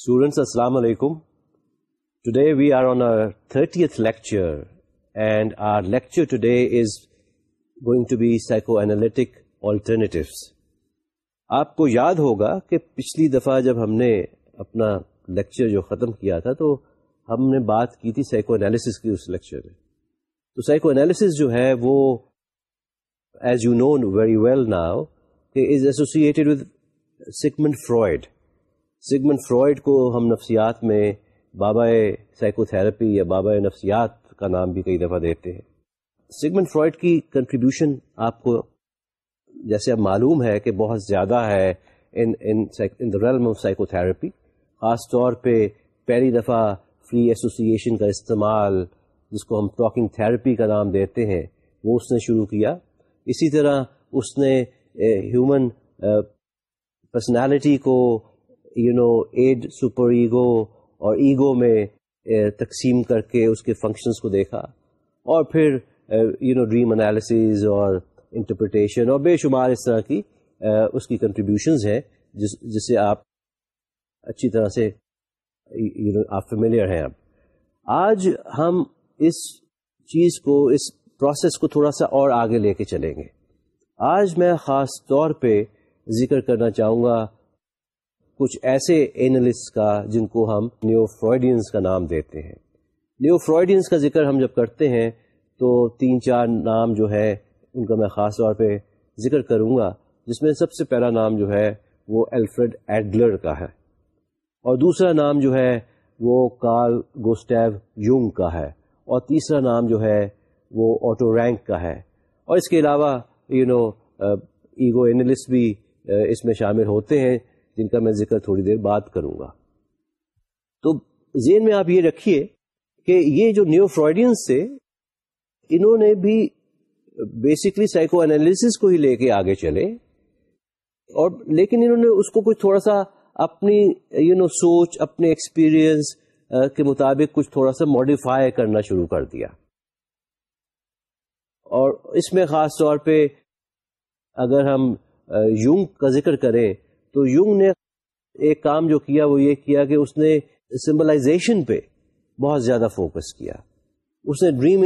Students, Assalamu alaikum. Today we are on our 30th lecture, and our lecture today is going to be psychoanalytic alternatives. آپ کو یاد ہوگا کہ پچھلی دفعہ جب ہم نے اپنا لیکچر جو ختم کیا تھا تو ہم نے بات کی تھی سائیکو انالیسس کی اس لیکچر میں تو سائیکو انالیسس جو ہے وہ as you know very well now کہ is associated with Sigmund Freud Sigmund Freud کو ہم نفسیات میں بابا سائیکو تھراپی یا بابا نفسیات کا نام بھی کئی دفعہ دیتے ہیں۔ سگمنٹ فرائڈ کی کنٹریبیوشن آپ کو جیسے اب معلوم ہے کہ بہت زیادہ ہے in the realm of psychotherapy خاص طور پہ پہلی دفعہ فری ایسوسیشن کا استعمال جس کو ہم ٹاکنگ تھراپی کا نام دیتے ہیں، وہ اس نے شروع کیا۔ اسی طرح اس نے eh, ہیومن پرسنالٹی eh, کو you know id super ego اور ایگو میں eh, تقسیم کر کے اس کے فنکشنز کو دیکھا اور پھر یو نو ڈریم انالیسز اور انٹرپریٹیشن اور بے شمار اس طرح کی eh, اس کی کنٹریبیوشنز ہیں جس جس سے آپ اچھی طرح سے آپ فیملیئر ہیں اب۔ آج ہم اس چیز کو، اس پروسیس کو تھوڑا سا اور آگے لے کے چلیں گے۔ آج میں خاص طور پہ ذکر کرنا چاہوں گا کچھ ایسے اینالسٹ کا جن کو ہم نیو فرائڈینس کا نام دیتے ہیں۔ نیو فرائڈینس کا ذکر ہم جب کرتے ہیں تو تین چار نام جو ہے ان کا میں خاص طور پہ ذکر کروں گا، جس میں سب سے پہلا نام جو ہے وہ الفریڈ ایڈلر کا ہے۔ اور دوسرا نام جو ہے وہ کارل گوسٹیو یونگ کا ہے۔ اور تیسرا نام جو ہے وہ آٹو رینک کا ہے۔ اور اس کے علاوہ یو نو ایگو اینالسٹ بھی اس میں شامل ہوتے ہیں۔ جن کا میں ذکر تھوڑی دیر بات کروں گا۔ تو ذہن میں آپ یہ رکھیے کہ یہ جو نیو فرائڈینس تھے انہوں نے بھی بیسکلی سائیکو انالیس کو ہی لے کے آگے چلے اور لیکن انہوں نے اس کو کچھ تھوڑا سا اپنی یو نو سوچ، اپنے ایکسپیرئنس uh, کے مطابق کچھ تھوڑا سا ماڈیفائی کرنا شروع کر دیا۔ اور اس میں خاص طور پہ اگر ہم uh, یونگ کا ذکر کریں تو یونگ نے ایک کام جو کیا وہ یہ کیا کہ اس نے سمبلائزیشن پہ بہت زیادہ فوکس کیا۔ اس نے ڈریم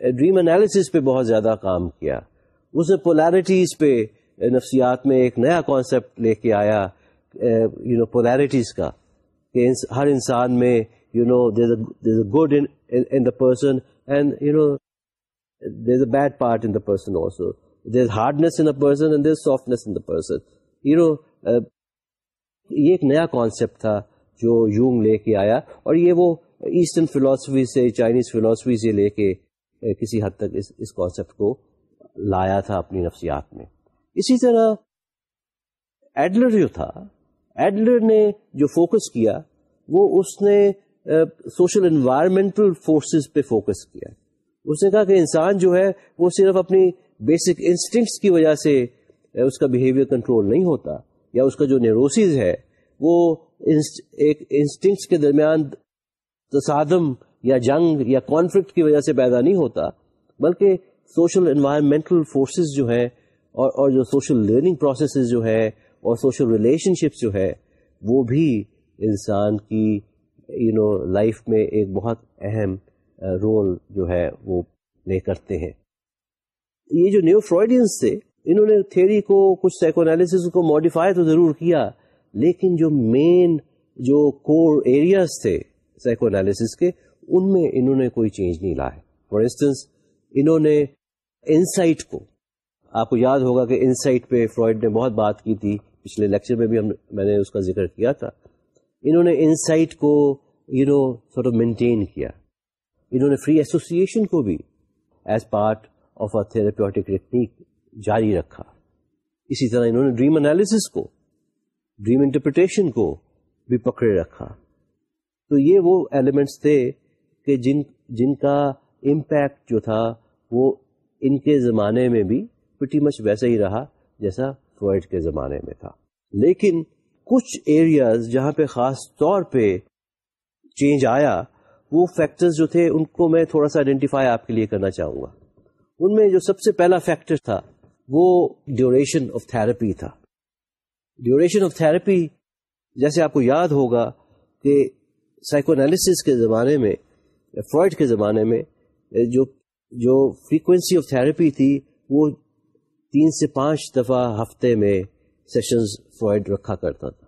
ڈریم انالیسس پہ بہت زیادہ کام کیا۔ اس نے پولیرٹیز پہ نفسیات میں ایک نیا کانسیپٹ لے کے آیا یو نو پولیرٹیز کا، کہ ہر انسان میں you know there a good in the person and you know there a bad part in the person also there is hardness in the person and there is softness in the person you know uh, یہ ایک نیا concept تھا جو Jung لے کے آیا اور یہ وہ ایسٹرن فلاسفی سے چائنیز فلاسفی سے لے کے uh, کسی حد تک اس اس کانسیپٹ کو لایا تھا اپنی نفسیات میں۔ اسی طرح ایڈلر جو تھا ایڈلر نے جو فوکس کیا، وہ اس نے سوشل انوائرمنٹل فورسز پہ فوکس کیا۔ اس نے کہا کہ انسان جو ہے، وہ صرف اپنی بیسک انسٹنکٹس کی وجہ سے اس کا بیہیویئر کنٹرول نہیں ہوتا، یا اس کا جو نیروسز ہے، وہ ایک انسٹنکٹس کے درمیان تصادم یا جنگ یا کانفلکٹ کی وجہ سے پیدا نہیں ہوتا، بلکہ سوشل انوائرمنٹل فورسز جو ہے اور اور جو سوشل لرننگ پروسیسز جو ہے اور سوشل ریلیشن شپس جو ہے وہ بھی انسان کی یو نو لائف میں ایک بہت اہم uh, رول جو ہے وہ پلے کرتے ہیں۔ یہ جو نیو فرائڈینس تھے انہوں نے تھیری کو، کچھ سائیکونالس کو ماڈیفائی تو ضرور کیا، لیکن جو مین جو کور ایریاز تھے سائیکونالس کے، ان میں انہوں نے کوئی چینج نہیں لایا۔ فار انسٹنس انہوں نے انسائٹ کو، آپ کو یاد ہوگا کہ انسائٹ پہ فرائڈ نے بہت بات کی تھی، پچھلے لیکچر میں بھی ہم، میں نے اس کا ذکر کیا تھا۔ انہوں نے انسائٹ کو یو نو سورٹ مینٹین کیا۔ انہوں نے فری ایسوسیشن کو بھی as part of a therapeutic technique جاری رکھا۔ اسی طرح انہوں نے ڈریم انالیسس کو ڈریم انٹرپریٹیشن کو بھی پکڑے رکھا۔ تو یہ وہ ایلیمنٹس تھے کہ جن جن کا امپیکٹ جو تھا وہ ان کے زمانے میں بھی پٹی مچ ویسا ہی رہا جیسا فرائڈ کے زمانے میں تھا۔ لیکن کچھ ایریاز جہاں پہ خاص طور پہ چینج آیا، وہ فیکٹرز جو تھے ان کو میں تھوڑا سا آئیڈینٹیفائی آپ کے لیے کرنا چاہوں گا۔ ان میں جو سب سے پہلا فیکٹر تھا وہ ڈیوریشن آف تھراپی تھا۔ ڈیوریشن آف تھراپی جیسے آپ کو یاد ہوگا کہ سائیکو انالیسس کے زمانے میں فرائڈ کے زمانے میں جو جو فریکوینسی آف تھراپی تھی، وہ تین سے پانچ دفعہ ہفتے میں سیشنز فرائڈ رکھا کرتا تھا۔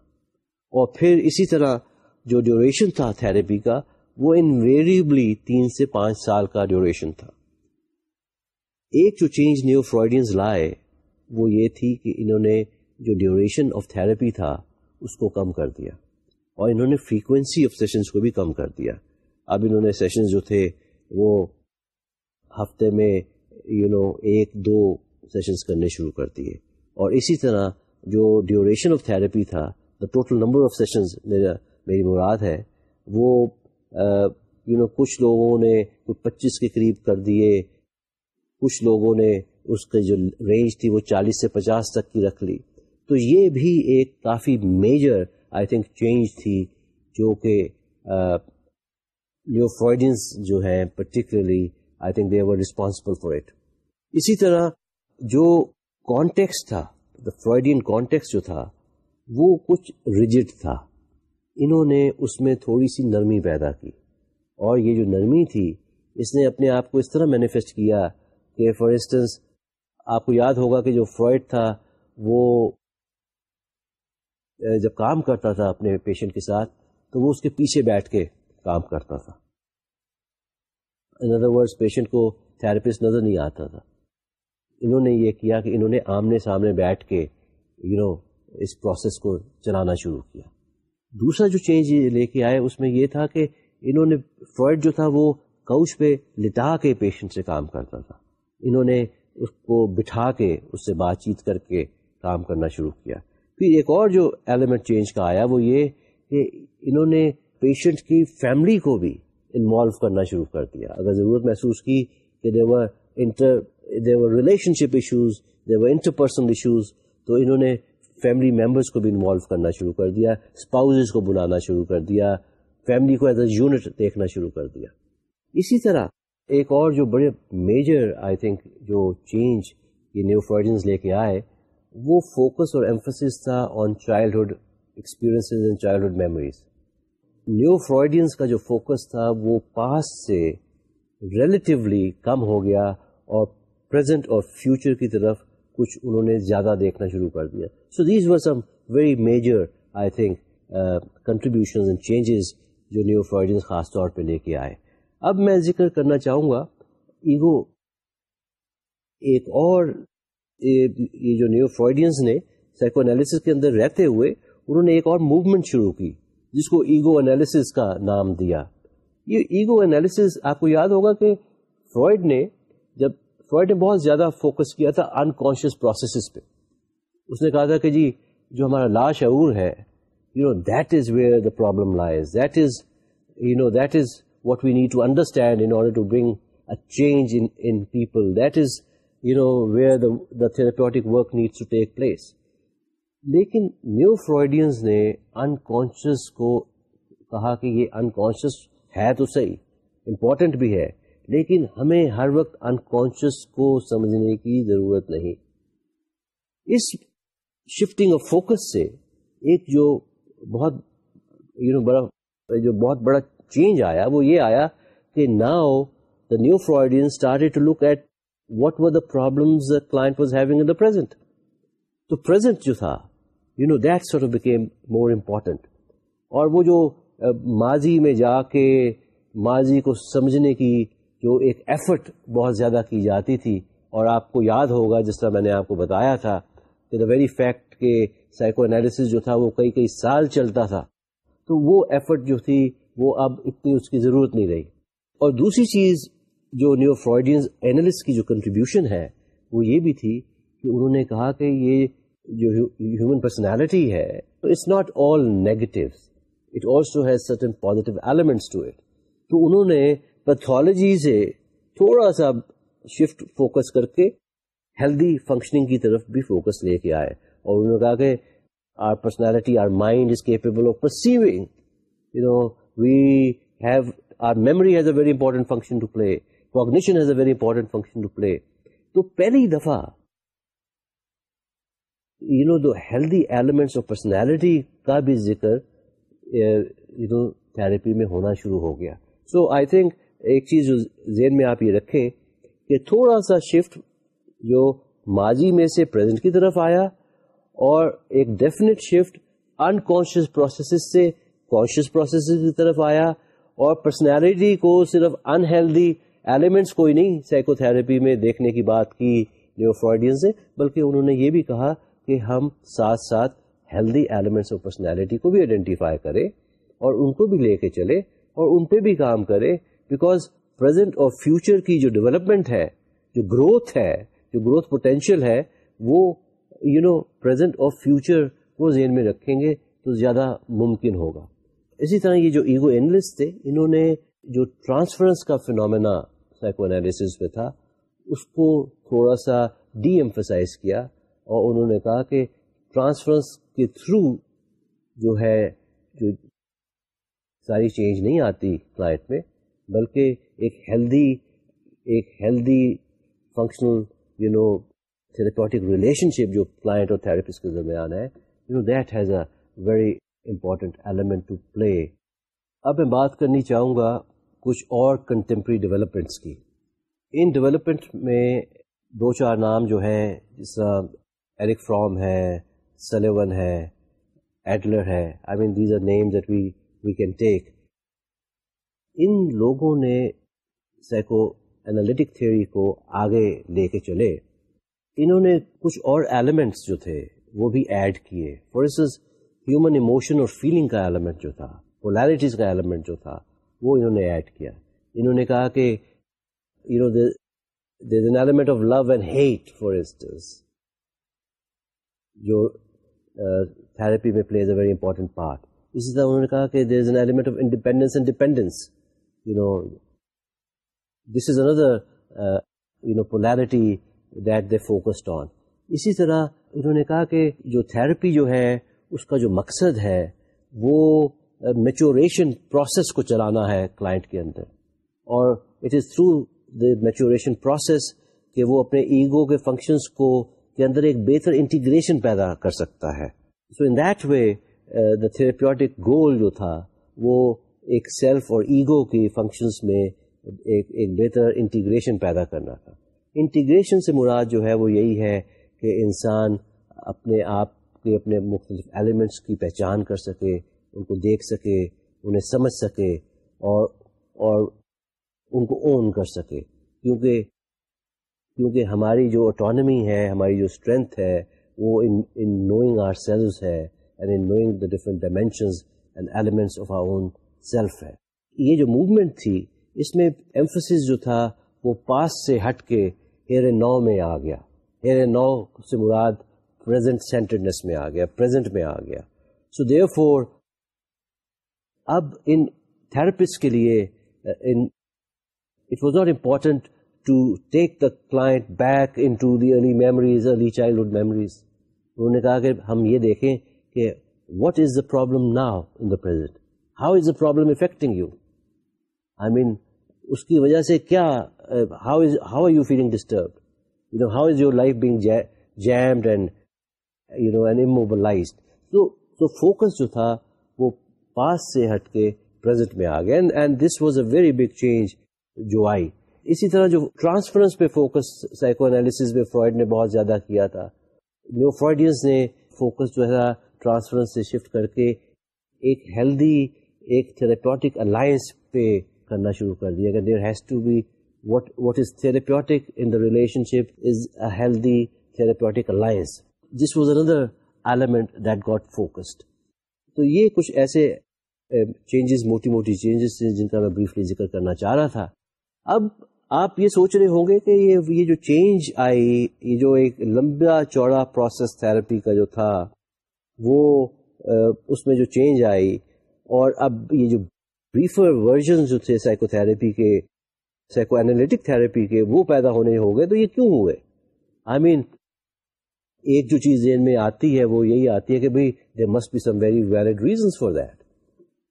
اور پھر اسی طرح جو ڈیوریشن تھا تھراپی کا، وہ انویریبلی تین سے پانچ سال کا ڈیوریشن تھا۔ ایک جو چینج نیو فرائڈینز لائے وہ یہ تھی کہ انہوں نے جو ڈیوریشن آف تھراپی تھا اس کو کم کر دیا۔ اور انہوں نے فریکوینسی آف سیشنز کو بھی کم کر دیا۔ اب انہوں نے سیشنز جو تھے وہ ہفتے میں یو you نو know, ایک دو سیشنز کرنے شروع کر دیے۔ اور اسی طرح جو ڈیوریشن آف تھراپی تھا the total number of sessions میرا میری مراد ہے وہ یو نو کچھ لوگوں نے کچھ پچیس کے قریب کر دیے۔ کچھ لوگوں نے اس کی جو رینج تھی وہ چالیس سے پچاس تک کی رکھ لی۔ تو یہ بھی ایک کافی میجر آئی تھنک چینج تھی جو کہ جو جو ہیں particularly I think they responsible for it اسی طرح جو کانٹیکس تھا دا فرائڈین کانٹیکس جو تھا، وہ کچھ ریجڈ تھا۔ انہوں نے اس میں تھوڑی سی نرمی پیدا کی۔ اور یہ جو نرمی تھی، اس نے اپنے آپ کو اس طرح مینیفیسٹ کیا کہ فار انسٹنس آپ کو یاد ہوگا کہ جو فرائڈ تھا وہ جب کام کرتا تھا اپنے پیشنٹ کے ساتھ تو وہ اس کے پیچھے بیٹھ کے کام کرتا تھا۔ ان ادر ورڈ پیشنٹ کو تھراپسٹ نظر نہیں آتا تھا۔ انہوں نے یہ کیا کہ انہوں نے آمنے سامنے بیٹھ کے یو you نو know, اس پروسیس کو چلانا شروع کیا۔ دوسرا جو چینج لے کے آئے اس میں یہ تھا کہ انہوں نے فرائڈ جو تھا وہ کوچ پہ لٹا کے پیشنٹ سے کام کرتا تھا۔ انہوں نے اس کو بٹھا کے اس سے بات چیت کر کے کام کرنا شروع کیا۔ پھر ایک اور جو ایلیمنٹ چینج کا آیا وہ یہ کہ انہوں نے پیشنٹ کی فیملی کو بھی انوالو کرنا شروع کر دیا۔ اگر ضرورت محسوس کی کہ their inter their relationship issues their interpersonal issues تو انہوں نے فیملی ممبرس کو بھی انوالو کرنا شروع کر دیا اسپاؤز کو بلانا شروع کر دیا فیملی کو ایز اے یونٹ دیکھنا شروع کر دیا۔ اسی طرح ایک اور جو بڑے میجر آئی تھنک جو چینج یہ نیو فرجنس لے کے آئے، وہ فوکس اور ایمفسس تھا on childhood experience and childhood memories neo Freudians کا جو فوکس تھا وہ پاس سے ریلیٹیولی کم ہو گیا اور پریزنٹ اور فیوچر کی طرف کچھ انہوں نے زیادہ دیکھنا شروع کر دیا. So these were some very major I think contribution and changes جو نیو فرائڈینس خاص طور پہ لے کے آئے. اب میں ذکر کرنا چاہوں گا ایگو ایک اور یہ جو نیو فرائڈینس نے سائیکو انالیسس کے اندر رہتے ہوئے انہوں نے ایک اور موومنٹ شروع کی جس کو ایگو انالیسس کا نام دیا۔ یہ ایگو انالیسس آپ کو یاد ہوگا کہ فرائڈ نے جب فرائڈ نے بہت زیادہ فوکس کیا تھا انکانشیس پروسیسز پہ۔ اس نے کہا تھا کہ جی جو ہمارا لا شعور ہے you know that is where the problem lies that is you know that is what we need to understand in order to bring a change in people that is you know where the therapeutic work needs to take place لیکن neo Freudians نے unconscious کو کہا کہ یہ unconscious ہے تو صحیح important بھی ہے لیکن ہمیں ہر وقت انکانشیس کو سمجھنے کی ضرورت نہیں اس شفٹنگ آف فوکس سے ایک جو بہت یو نو بڑا جو بہت بڑا چینج آیا، وہ یہ آیا کہ now the neo Freudian start to look at what were the problem client was having in the present تو پرزینٹ جو تھا you know that sort of became more important اور وہ جو uh, ماضی میں جا کے ماضی کو سمجھنے کی جو ایک ایفرٹ بہت زیادہ کی جاتی تھی، اور آپ کو یاد ہوگا جس طرح میں نے آپ کو بتایا تھا کہ دا ویری فیکٹ کہ سائیکو انالیسس جو تھا وہ کئی کئی سال چلتا تھا۔ تو وہ ایفرٹ جو تھی وہ اب اتنی اس کی ضرورت نہیں رہی۔ اور دوسری چیز جو نیو فرائڈینز اینالسٹ کی جو کنٹریبیوشن ہے، وہ یہ بھی تھی کہ انہوں نے کہا کہ یہ جو ہیومن پرسنالٹی ہے it's not all negative it also has certain positive elements to it تو انہوں نے پیتھولوجی سے تھوڑا سا شفٹ فوکس کر کے ہیلدی فنکشننگ کی طرف بھی فوکس لے کے آئے۔ اور انہوں نے کہا کہ our personality our mind is capable of perceiving you know we have our memory has a very important function to play cognition has a very important function to play تو پہلی دفعہ یو نو دو healthy elements of personality کا بھی ذکر you know therapy میں ہونا شروع ہو گیا. سو آئی تھنک ایک چیز جو ذہن میں آپ یہ رکھیں کہ تھوڑا سا شفٹ جو ماضی میں سے پریزنٹ کی طرف آیا اور ایک ڈیفینیٹ شفٹ انکانشیس پروسیسز سے کانشیس پروسیسز کی طرف آیا اور پرسنالٹی کو صرف انہیلدی ایلیمنٹس کوئی نہیں سائیکو تھراپی میں دیکھنے کی بات کی نیو فرائڈین سے بلکہ انہوں نے یہ بھی کہا کہ ہم ساتھ ساتھ ہیلدی ایلیمنٹس آف پرسنالٹی کو بھی آئیڈینٹیفائی کریں اور ان کو بھی لے کے چلے اور ان پہ بھی کام کرے بیکاز پرزینٹ اور فیوچر کی جو ڈیولپمنٹ ہے، جو گروتھ ہے، جو گروتھ پوٹینشیل ہے، وہ یو نو پرزینٹ اور فیوچر کو ذہن میں رکھیں گے تو زیادہ ممکن ہوگا۔ اسی طرح یہ جو ایگو اینلسٹ تھے، انہوں نے جو ٹرانسفرنس کا فنومینا سائیکو انالیسس میں تھا، اس کو تھوڑا سا ڈی ایمفسائز کیا اور انہوں نے کہا کہ ٹرانسفرنس کے تھرو جو ہے، جو ساری چینج نہیں آتی کلائنٹ میں، بلکہ ایک ہیلدی ایک healthy functional you know therapeutic relationship جو کلائنٹ اور تھراپسٹ کے درمیان ہے you know that has a very important element to play اب میں بات کرنی چاہوں گا کچھ اور کنٹمپری ڈیولپمنٹس کی۔ ان ڈیولپمنٹ میں دو چار نام جو ہیں، جس طرح ایرک فرام ہے سلیون ہے ایڈلر ہے۔ I mean these are name that we we can take ان لوگوں نے سائیکو انالیٹک تھیوری کو آگے لے کے چلے۔ انہوں نے کچھ اور ایلیمنٹس جو تھے، وہ بھی ایڈ کیے۔ فار انسٹنس ہیومن ایموشن اور فیلنگ کا ایلیمنٹ جو تھا پولیرٹیز کا ایلیمنٹ جو تھا، وہ انہوں نے ایڈ کیا. انہوں نے کہا کہ you know there an element of love and hate for instance جو تھراپی میں plays a very important part اسی طرح انہوں نے کہا کہ there is an element of independence and dependence you know this is another you know polarity that they focused on اسی طرح انہوں نے کہا کہ جو تھراپی جو ہے اس کا جو مقصد ہے وہ میچوریشن پروسیس کو چلانا ہے کلائنٹ کے اندر۔ اور it is through the maturation process کہ وہ اپنے ایگو کے فنکشنس کو کے اندر ایک بہتر انٹیگریشن پیدا کر سکتا ہے۔ سو ان دیٹ وے دا تھراپیوٹک گول جو تھا وہ ایک سیلف اور ایگو کی فنکشنس میں ایک ایک بہتر انٹیگریشن پیدا کرنا تھا۔ انٹیگریشن سے مراد جو ہے وہ یہی ہے کہ انسان اپنے آپ کے اپنے مختلف ایلیمنٹس کی پہچان کر سکے، ان کو دیکھ سکے، انہیں سمجھ سکے اور اور ان کو اون کر سکے۔ کیونکہ کیونکہ ہماری جو اٹانمی ہے، ہماری جو اسٹرینتھ ہے، وہ in in knowing our selves ہے and in knowing the different dimensions and elements of our own self ہے۔ یہ جو موومنٹ تھی، اس میں ایمفسس جو تھا، وہ پاس سے ہٹ کے ہیر نو میں آ گیا۔ ہیر نو سے مراد پریزنٹ سینٹرڈنس میں آ گیا پریزنٹ میں آ گیا. سو دیو فور اب ان تھراپسٹ کے لیے it was not important to take the client back into the early memories early childhood memories انہوں نے کہا کہ ہم یہ دیکھیں کہ what is the problem now in the present how is the problem affecting you I mean اس کی وجہ سے کیا how is how are you feeling disturb you know how is your life being jammed and you know and immobilized تو تو focus جو تھا وہ پاس سے ہٹ کے پرزینٹ میں آ گیا. And this was a very big change جو آئی. اسی طرح جو ٹرانسفرنس پہ فوکس سائیکو انالیسز میں فرائڈ نے بہت زیادہ کیا تھا. نیو فرائڈینس نے فوکس جو ہے ٹرانسفرنس سے شفٹ کر کے ایک ہیلدی ایک تھراپیوٹک الائنس پہ کرنا شروع کر دیا کہ there has to be what what is therapeutic in the relationship is a healthy therapeutic alliance this was another element that got focused. تو یہ کچھ ایسے چینجز، موٹی موٹی چینجز تھے جن کا میں بریفلی ذکر کرنا چاہ رہا تھا۔ اب آپ یہ سوچ رہے ہوں گے کہ یہ یہ جو چینج آئی، یہ جو ایک لمبا چوڑا پروسیس تھراپی کا جو تھا، وہ اس میں جو چینج آئی۔ اور اب یہ جو بریفر ورژن جو تھے سائیکو تھراپی کے سائیکو اینالٹک تھراپی کے، وہ پیدا ہونے ہو گئے۔ تو یہ کیوں ہوئے؟ آئی مین ایک جو چیز ذہن میں آتی ہے وہ یہی آتی ہے کہ بھائی there must be some very valid reasons for that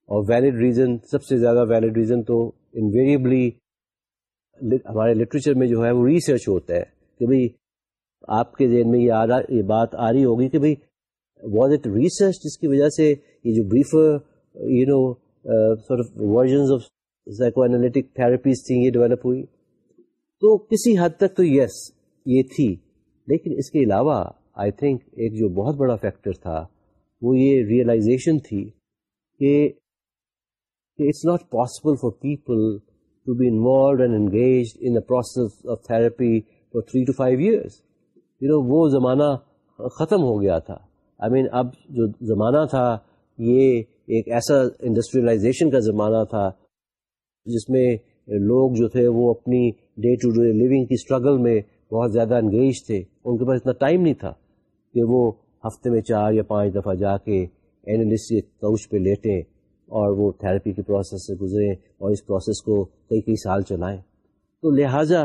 اور ویلڈ ریزن سب سے زیادہ ویلڈ ریزن تو انویریبلی ہمارے لٹریچر میں جو ہے وہ ریسرچ ہوتا ہے کہ بھائی آپ کے ذہن میں یہ آ رہا یہ بات آ رہی ہوگی کہ بھائی واز اٹ ریسرچ جس کی وجہ سے یہ جو briefer you know versions of psychoanalytic therapies تھیں، یہ ڈیولپ ہوئی۔ تو کسی حد تک تو یس یہ تھی، لیکن اس کے علاوہ آئی تھنک ایک جو بہت بڑا فیکٹر تھا، وہ یہ ریئلائزیشن تھی کہ it's not possible for people to be involved and engage in the process of therapy for three to five years you know وہ زمانہ ختم ہو گیا تھا۔ آئی مین اب جو زمانہ تھا، یہ ایک ایسا انڈسٹریلائزیشن کا زمانہ تھا جس میں لوگ جو تھے، وہ اپنی ڈے ٹو ڈے لیونگ کی اسٹرگل میں بہت زیادہ انگیج تھے۔ ان کے پاس اتنا ٹائم نہیں تھا۔ کہ وہ ہفتے میں چار یا پانچ دفعہ جا کے اینالسٹ کوچ پہ لیٹیں اور وہ تھراپی کے پروسیس سے گزریں اور اس پروسیس کو کئی کئی سال چلائیں۔ تو لہٰذا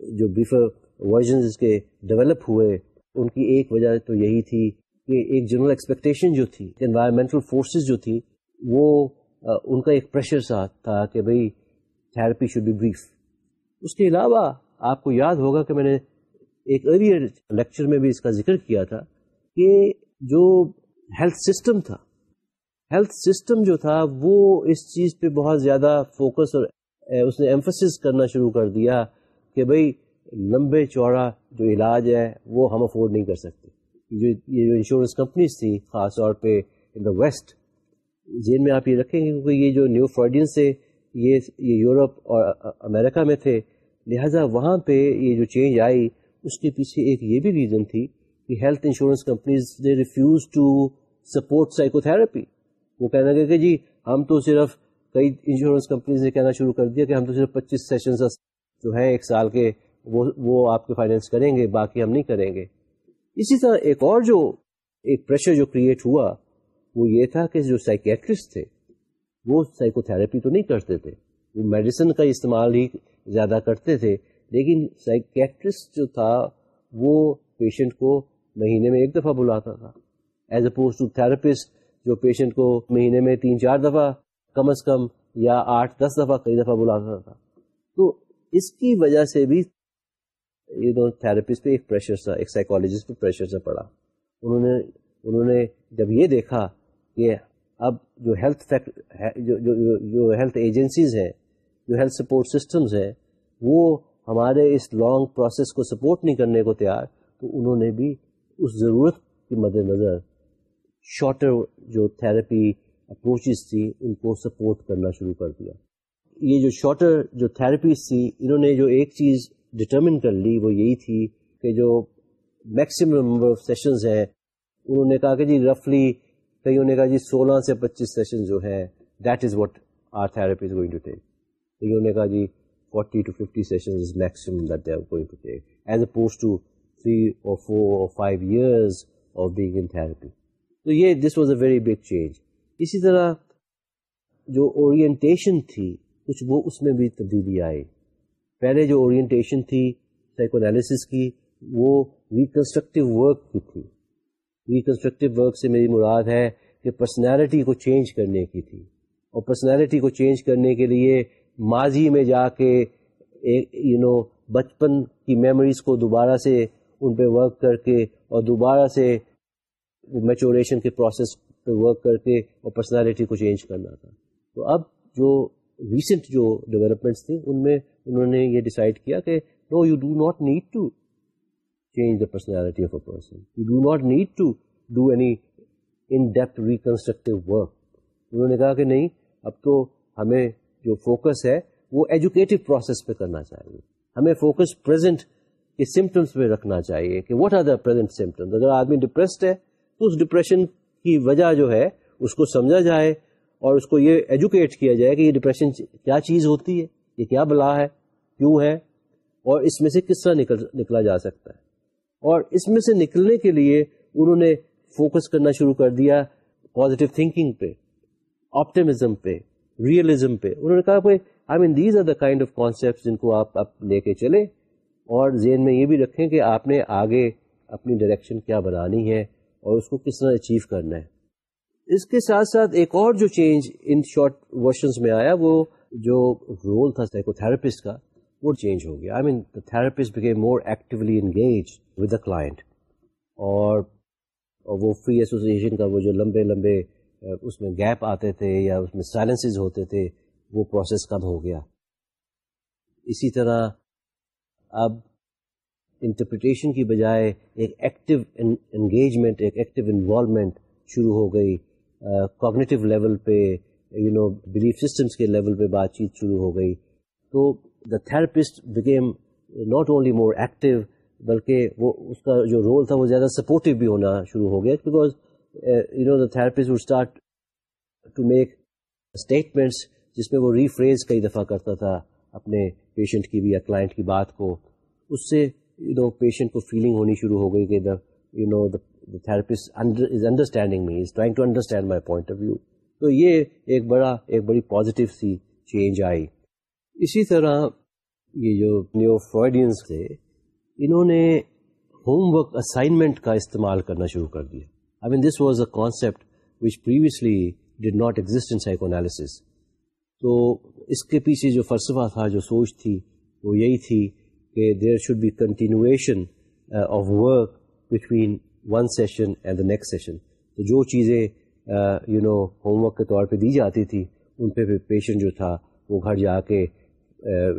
جو بریفر ورژنز کے ڈیولپ ہوئے، ان کی ایک وجہ تو یہی تھی کہ ایک جنرل ایکسپیکٹیشن جو تھی انوائرمنٹل فورسز جو تھی، وہ ان کا ایک پریشر سا تھا کہ بھائی تھراپی شوڈ بی بریف اس کے علاوہ آپ کو یاد ہوگا کہ میں نے ایک ارلیئر لیکچر میں بھی اس کا ذکر کیا تھا کہ جو ہیلتھ سسٹم تھا ہیلتھ سسٹم جو تھا، وہ اس چیز پہ بہت زیادہ فوکس اور اس نے ایمفسس کرنا شروع کر دیا کہ بھائی لمبے چوڑا جو علاج ہے، وہ ہم افورڈ نہیں کر سکتے۔ جو یہ جو انشورنس کمپنیز تھیں، خاص طور پہ ان دا ویسٹ جن میں آپ یہ رکھیں گے کیونکہ یہ جو نیو فرڈین سے یہ یہ یورپ اور امریکہ میں تھے، لہٰذا وہاں پہ یہ جو چینج آئی اس کے پیچھے ایک یہ بھی ریزن تھی کہ ہیلتھ انشورنس کمپنیز نے refuse to support psychotherapy وہ کہنا گیا کہ جی ہم تو صرف کئی انشورنس کمپنیز نے کہنا شروع کر دیا کہ ہم تو صرف پچیس سیشنز جو ہیں ایک سال کے، وہ وہ آپ کے فائنینس کریں گے، باقی ہم نہیں کریں گے۔ اسی طرح ایک اور جو، ایک پریشر جو کریٹ ہوا، وہ یہ تھا کہ جو سائکیٹرسٹ تھے، وہ سائیکو تھراپی تو نہیں کرتے تھے۔ وہ میڈیسن کا استعمال ہی زیادہ کرتے تھے۔ لیکن سائکیٹرسٹ جو تھا، وہ پیشنٹ کو مہینے میں ایک دفعہ بلاتا تھا۔ ایز اپوز ٹو تھراپسٹ جو پیشنٹ کو مہینے میں تین چار دفعہ، کم از کم، یا آٹھ دس دفعہ کئی دفعہ بلاتا تھا۔ تو اس کی وجہ سے بھی، یہ دو تھراپسٹ پہ ایک پریشر سا، ایک سائیکالوجسٹ پہ پریشر سا پڑا۔ انہوں نے انہوں نے جب یہ دیکھا کہ اب جو ہیلتھ جو جو ہیلتھ ایجنسیز ہیں، جو ہیلتھ سپورٹ سسٹمز ہیں، وہ ہمارے اس لانگ پروسیس کو سپورٹ نہیں کرنے کو تیار، تو انہوں نے بھی اس ضرورت کے مد نظر شارٹر جو تھراپی اپروچز تھی، ان کو سپورٹ کرنا شروع کر دیا۔ یہ جو شارٹر جو تھراپیز تھی، انہوں نے جو ایک چیز ڈٹرمن کر لی، وہ یہی تھی کہ جو میکسیمم نمبر آف سیشنز ہیں، انہوں نے کہا کہ جی رفلی کئیوں نے کہا جی سولہ سے پچیس سیشن جو ہے that is what our therapy is going to take کئیوں نے کہا جی forty to fifty session is maximum that they are going to take as opposed to three اور فور اور five years of being in therapy تو یہ this was a very big change اسی طرح جو orientation تھی کچھ وہ اس میں بھی تبدیلی آئی پہلے جو اورینٹیشن تھی سائیکو انالیسس کی وہ ریکنسٹرکٹیو ورک کی تھی ریکنسٹرکٹیو ورک سے میری مراد ہے کہ پرسنالٹی کو چینج کرنے کی تھی اور پرسنالٹی کو چینج کرنے کے لیے ماضی میں جا کے یو نو بچپن کی میموریز کو دوبارہ سے ان پہ ورک کر کے اور دوبارہ سے میچوریشن کے پروسیس پہ ورک کر کے اور پرسنالٹی کو چینج کرنا تھا۔ تو اب جو ریسنٹ جو ڈیولپمنٹس تھیں ان میں انہوں نے یہ ڈیسائڈ کیا کہ no you do not need to change the personality of a person you do not need to do any in depth reconstructive work انہوں نے کہا کہ نہیں، اب تو ہمیں جو فوکس ہے، وہ ایجوکیٹو پروسیس پہ کرنا چاہیے۔ ہمیں فوکس پرزینٹ کے سمٹمس پہ رکھنا چاہیے کہ what are the present symptoms اگر آدمی ڈپریسڈ ہے تو اس ڈپریشن کی وجہ جو ہے اس کو سمجھا جائے اور اس کو یہ ایجوکیٹ کیا جائے کہ یہ ڈپریشن کیا چیز ہوتی ہے؟ یہ کیا بلا ہے؟ کیوں ہے؟ اور اس میں سے کس طرح نکل، نکلا جا سکتا ہے؟ اور اس میں سے نکلنے کے لیے انہوں نے فوکس کرنا شروع کر دیا پازیٹیو تھنکنگ پہ آپٹیمزم پہ۔ ریئلزم پہ۔ انہوں نے کہا بھائی I mean these are the kind of concept جن کو آپ اب لے کے چلیں اور ذہن میں یہ بھی رکھیں کہ آپ نے آگے اپنی ڈائریکشن کیا بنانی ہے اور اس کو کس طرح اچیو کرنا ہے۔ اس کے ساتھ ساتھ ایک اور جو چینج ان شارٹ ورژنس میں آیا، وہ جو رول تھا سائیکو تھراپسٹ کا، وہ چینج ہو گیا۔ I mean the therapist became more actively engage with the client اور وہ فری ایسوسیشن کا وہ جو لمبے لمبے اس میں گیپ آتے تھے یا اس میں سائلنسز ہوتے تھے، وہ پروسیس کم ہو گیا۔ اسی طرح اب انٹرپریٹیشن کی بجائے ایک ایکٹیو انگیجمنٹ ایک ایکٹیو انوالومنٹ شروع ہو گئی۔ کوگنیٹو لیول پہ یو نو بلیف سسٹمس کے لیول پہ بات چیت شروع ہو گئی۔ تو the therapist became not only more active بلکہ وہ اس کا جو رول تھا وہ زیادہ سپورٹیو بھی ہونا شروع ہو گیا۔ Because you know the therapist would start to make statements جس میں وہ ریفریز کئی دفعہ کرتا تھا اپنے پیشنٹ کی بھی یا کلائنٹ کی بات کو۔ اس سے یو نو پیشنٹ کو فیلنگ ہونی شروع ہو گئی کہ the you know the therapist is understanding me is trying to understand my point of view تو یہ ایک بڑا، ایک بڑی پازیٹیو سی چینج آئی۔ اسی طرح یہ جو نیو فرائڈینس تھے، انہوں نے ہوم ورک اسائنمنٹ کا استعمال کرنا شروع کر دیا۔ I mean this was a concept which previously did not exist in psychoanalysis تو اس کے پیچھے جو فلسفہ تھا جو سوچ تھی وہ یہی تھی کہ there should be continuation of work between one session and the next session تو جو چیزیں یو نو ہوم ورک کے طور پہ دی جاتی تھی ان پہ پیشنٹ جو تھا وہ گھر جا کے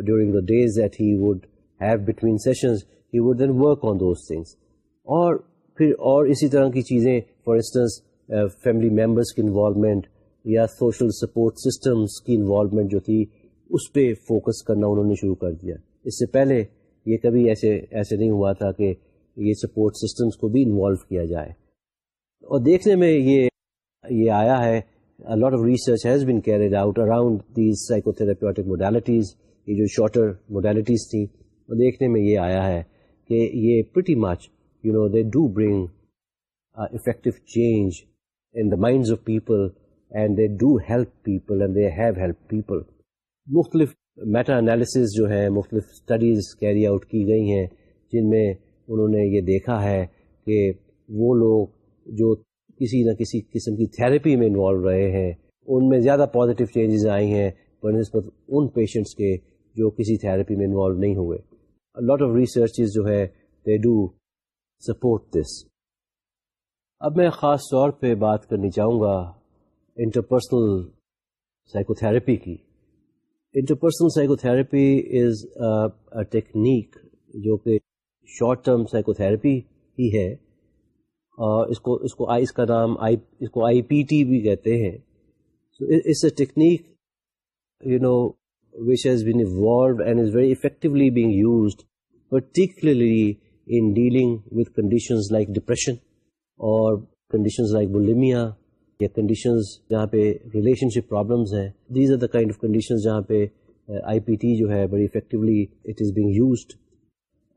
during the days that he would have between sessions he would then work on those things اور پھر اور اسی طرح کی چیزیں فار انسٹنس فیملی ممبرس کی انوالومنٹ یا سوشل سپورٹ سسٹمس کی انوالومنٹ جو تھی، اس پہ فوکس کرنا انہوں نے شروع کر دیا۔ اس سے پہلے یہ کبھی ایسے ایسے نہیں ہوا تھا کہ یہ سپورٹ سسٹمس کو بھی انوالو کیا جائے۔ اور دیکھنے میں یہ یہ آیا ہے lot of research has been carried out around these psychotherapeutic modalities یہ جو شارٹر موڈیلٹیز تھیں۔ وہ دیکھنے میں یہ آیا ہے کہ یہ pretty much you know they do bring effective change in the minds of people and they do help people and they have help people مختلف میٹا انالیسز جو ہیں، مختلف اسٹڈیز کیری آؤٹ کی گئی ہیں، جن میں انہوں نے یہ دیکھا ہے کہ وہ لوگ جو کسی نہ کسی قسم کی تھراپی میں انوالو رہے ہیں، ان میں زیادہ پازیٹیو چینجز آئی ہیں بہ نسبت ان پیشنٹس کے جو کسی تھراپی میں انوالو نہیں ہوئے۔ لاٹ آف ریسرچز جو ہے دے ڈو سپورٹ دس اب میں خاص طور پہ بات کرنی چاہوں گا انٹرپرسنل سائیکو تھراپی کی۔ Interpersonal psychotherapy is technique جو کہ شارٹ ٹرم سائیکو تھراپی ہی ہے۔ اس کو اس کو اس کا نام آئی، اس کو آئی پی ٹی بھی کہتے ہیں۔ So it's a technique you know which has been evolved and is very effectively being used particularly in dealing with conditions like depression اور کنڈیشنز لائک بلیمیا یا کنڈیشنز جہاں پہ ریلیشن شپ پرابلمز ہیں these are the kind of conditions جہاں پہ I P T جو ہے بڑی effectively it is being used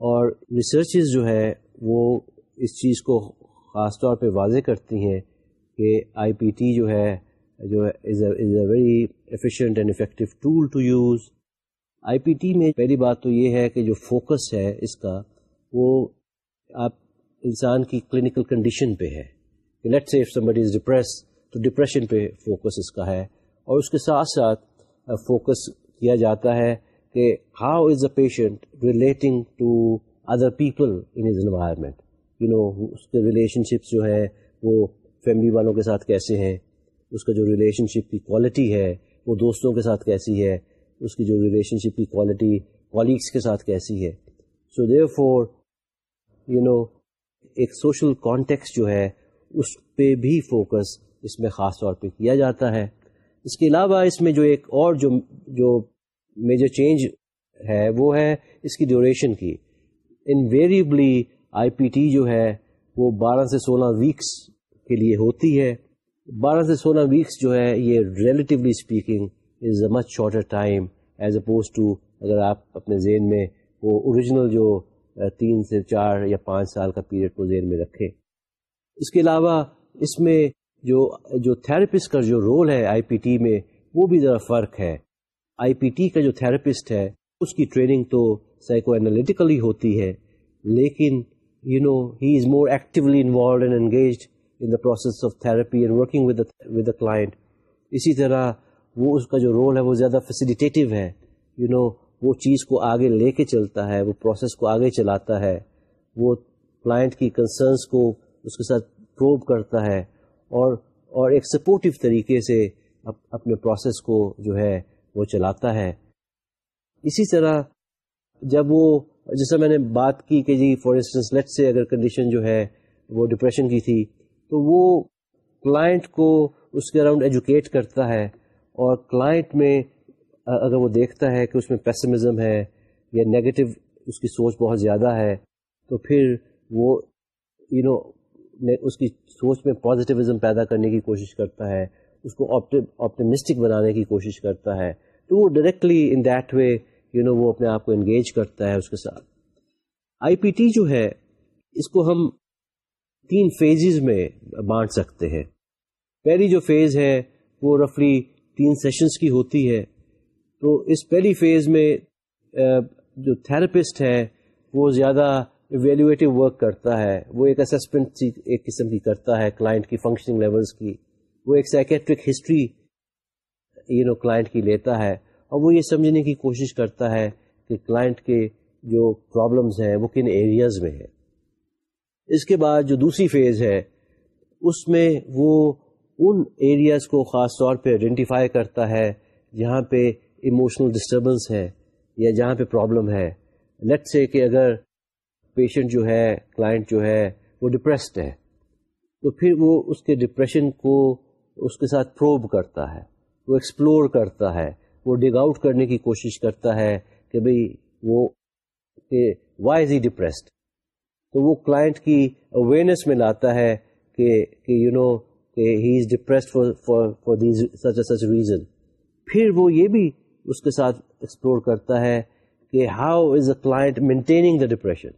اور ریسرچز جو ہے وہ اس چیز کو خاص طور پہ واضح کرتی ہیں کہ آئی پی ٹی جو ہے، جو is a very efficient and effective tool to use I P T میں پہلی بات تو یہ ہے کہ جو فوکس ہے اس کا، وہ آپ انسان کی کلینکل کنڈیشن پہ ہے. کہ let say somebody is depress تو ڈپریشن پہ فوکس اس کا ہے. اور اس کے ساتھ ساتھ uh, فوکس کیا جاتا ہے کہ how is a patient relating to other people in his environment you know اس کے ریلیشن شپس جو ہے، وہ فیملی والوں کے ساتھ کیسے ہیں؟ اس کا جو ریلیشن شپ کی کوالٹی ہے، وہ دوستوں کے ساتھ کیسی ہے؟ اس کی جو ریلیشن شپ کی کوالٹی کالیگس کے ساتھ کیسی ہے؟ سو دیو فور یو نو ایک سوشل کانٹیکس جو ہے، اس پہ بھی فوکس اس میں خاص طور پہ کیا جاتا ہے۔ اس کے علاوہ اس میں جو ایک اور جو جو میجر چینج ہے، وہ ہے اس کی ڈیوریشن کی۔ انویریبلی آئی پی ٹی جو ہے، وہ بارہ سے سولہ ویکس کے لیے ہوتی ہے۔ بارہ سے سولہ ویکس جو ہے، یہ relatively speaking is a much shorter time as opposed to اگر آپ اپنے ذہن میں وہ اوریجنل جو تین سے چار یا پانچ سال کا پیریڈ کو ذہن میں رکھے۔ اس کے علاوہ اس میں جو جو تھراپسٹ کا جو رول ہے آئی پی ٹی میں وہ بھی ذرا فرق ہے۔ آئی پی ٹی کا جو تھراپسٹ ہے اس کی ٹریننگ تو سائیکو انالیٹیکلی ہوتی ہے لیکن you know he is more actually involved and engaged in the process of therapy and working with with a client اسی طرح وہ اس کا جو رول ہے وہ زیادہ فیسیلیٹیو ہے۔ یو you نو know, وہ چیز کو آگے لے کے چلتا ہے، وہ پروسیس کو آگے چلاتا ہے، وہ کلائنٹ کی کنسرنس کو اس کے ساتھ پروو کرتا ہے اور اور ایک سپورٹو طریقے سے اپنے پروسیس کو جو ہے وہ چلاتا ہے۔ اسی طرح جب وہ، جیسا میں نے بات کی کہ جی فار انسٹنس لیٹ سے اگر کنڈیشن جو ہے وہ ڈپریشن کی تھی، تو وہ کلائنٹ کو اس کے اراؤنڈ ایجوکیٹ کرتا ہے اور کلائنٹ میں اگر وہ دیکھتا ہے کہ اس میں پیسمزم ہے یا نیگیٹو اس کی سوچ بہت زیادہ ہے تو پھر وہ یو you نو know, اس کی سوچ میں پازیٹیوزم پیدا کرنے کی کوشش کرتا ہے اس کو آپٹمسٹک بنانے کی کوشش کرتا ہے۔ تو وہ directly in that way you know وہ اپنے آپ کو انگیج کرتا ہے اس کے ساتھ۔ آئی پی ٹی جو ہے اس کو ہم تین فیزز میں بانٹ سکتے ہیں۔ پہلی جو فیز ہے وہ رفلی تین سیشنز کی ہوتی ہے۔ تو اس پہلی فیز میں جو تھراپسٹ ہے، وہ زیادہ ایویلویٹو ورک کرتا ہے۔ وہ ایک اسسمنٹ ایک قسم کی کرتا ہے کلائنٹ کی فنکشننگ لیولس کی۔ وہ ایک psychiatric history you know client کی لیتا ہے۔ اور وہ یہ سمجھنے کی کوشش کرتا ہے کہ کلائنٹ کے جو پرابلمز ہیں، وہ کن ایریاز میں ہیں۔ اس کے بعد جو دوسری فیز ہے، اس میں وہ ان ایریاز کو خاص طور پہ آئیڈینٹیفائی کرتا ہے، جہاں پہ ایموشنل ڈسٹربنس ہے یا جہاں پہ پرابلم ہے. لیٹ سے کہ اگر پیشنٹ جو ہے کلائنٹ جو ہے، وہ ڈپریسڈ ہے، تو پھر وہ اس کے ڈپریشن کو اس کے ساتھ پروب کرتا ہے، وہ ایکسپلور کرتا ہے، وہ ڈگ آؤٹ کرنے کی کوشش کرتا ہے کہ بھئی وہ کہ وائی از ہی ڈپریسڈ تو وہ کلائنٹ کی اویئرنیس میں لاتا ہے کہ یو نو کہ he is depressed for for these such such reason پھر وہ یہ بھی اس کے ساتھ ایکسپلور کرتا ہے کہ how is a client maintaining the depression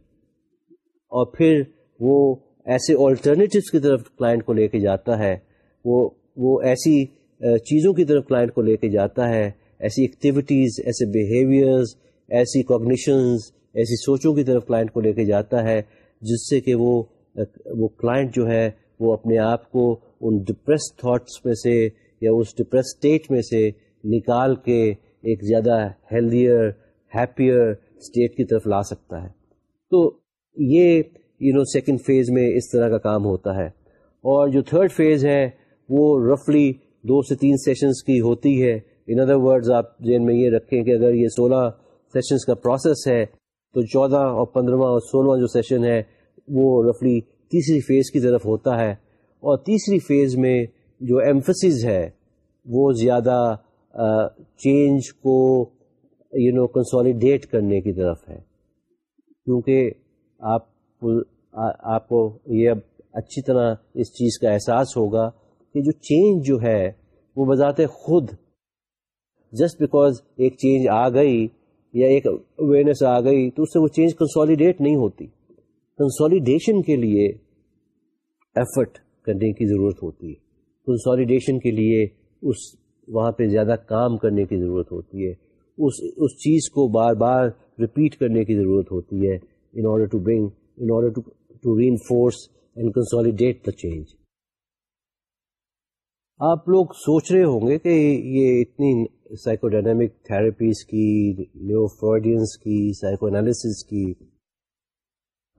اور پھر وہ ایسے آلٹرنیٹیوس کی طرف کلائنٹ کو لے کے جاتا ہے، وہ وہ ایسی چیزوں کی طرف کلائنٹ کو لے کے جاتا ہے، ایسی ایکٹیویٹیز ایسے بیہیویئرز ایسی کوگنیشنز ایسی سوچوں کی طرف کلائنٹ کو لے کے جاتا ہے، جس سے کہ وہ وہ کلائنٹ جو ہے، وہ اپنے آپ کو ان ڈپریس تھاٹس میں سے یا اس ڈپریس اسٹیٹ میں سے نکال کے ایک زیادہ ہیلدیئر ہیپیئر اسٹیٹ کی طرف لا سکتا ہے۔ تو یہ یو نو سیکنڈ فیز میں اس طرح کا کام ہوتا ہے۔ اور جو تھرڈ فیز ہے، وہ رفلی دو سے تین سیشنز کی ہوتی ہے۔ ان ادر ورڈز آپ ذہن میں یہ رکھیں کہ اگر یہ سولہ سیشنز کا پروسیس ہے، تو چودہ اور پندرہواں اور سولہواں جو سیشن ہے، وہ رفلی تیسری فیز کی طرف ہوتا ہے۔ اور تیسری فیز میں جو ایمفسز ہے، وہ زیادہ چینج کو یو نو کنسالیڈیٹ کرنے کی طرف ہے۔ کیونکہ آپ آپ کو یہ اب اچھی طرح اس چیز کا احساس ہوگا کہ جو چینج جو ہے، وہ بذات خود جسٹ بیکاز ایک چینج آ گئی یا ایک اویئرنیس آ گئی، تو اس سے وہ چینج کنسالیڈیٹ نہیں ہوتی۔ کنسالیڈیشن کے لیے ایفرٹ کرنے کی ضرورت ہوتی۔ ہے کنسالیڈیشن کے لیے اس وہاں پہ زیادہ کام کرنے کی ضرورت ہوتی ہے، اس اس چیز کو بار بار ریپیٹ کرنے کی ضرورت ہوتی ہے in order to bring in order to reinforce and consolidate the change آپ لوگ سوچ رہے ہوں گے کہ یہ اتنی سائیکو ڈائنامک تھراپیز کی نیو فرڈینس کی سائیکو انالیسس کی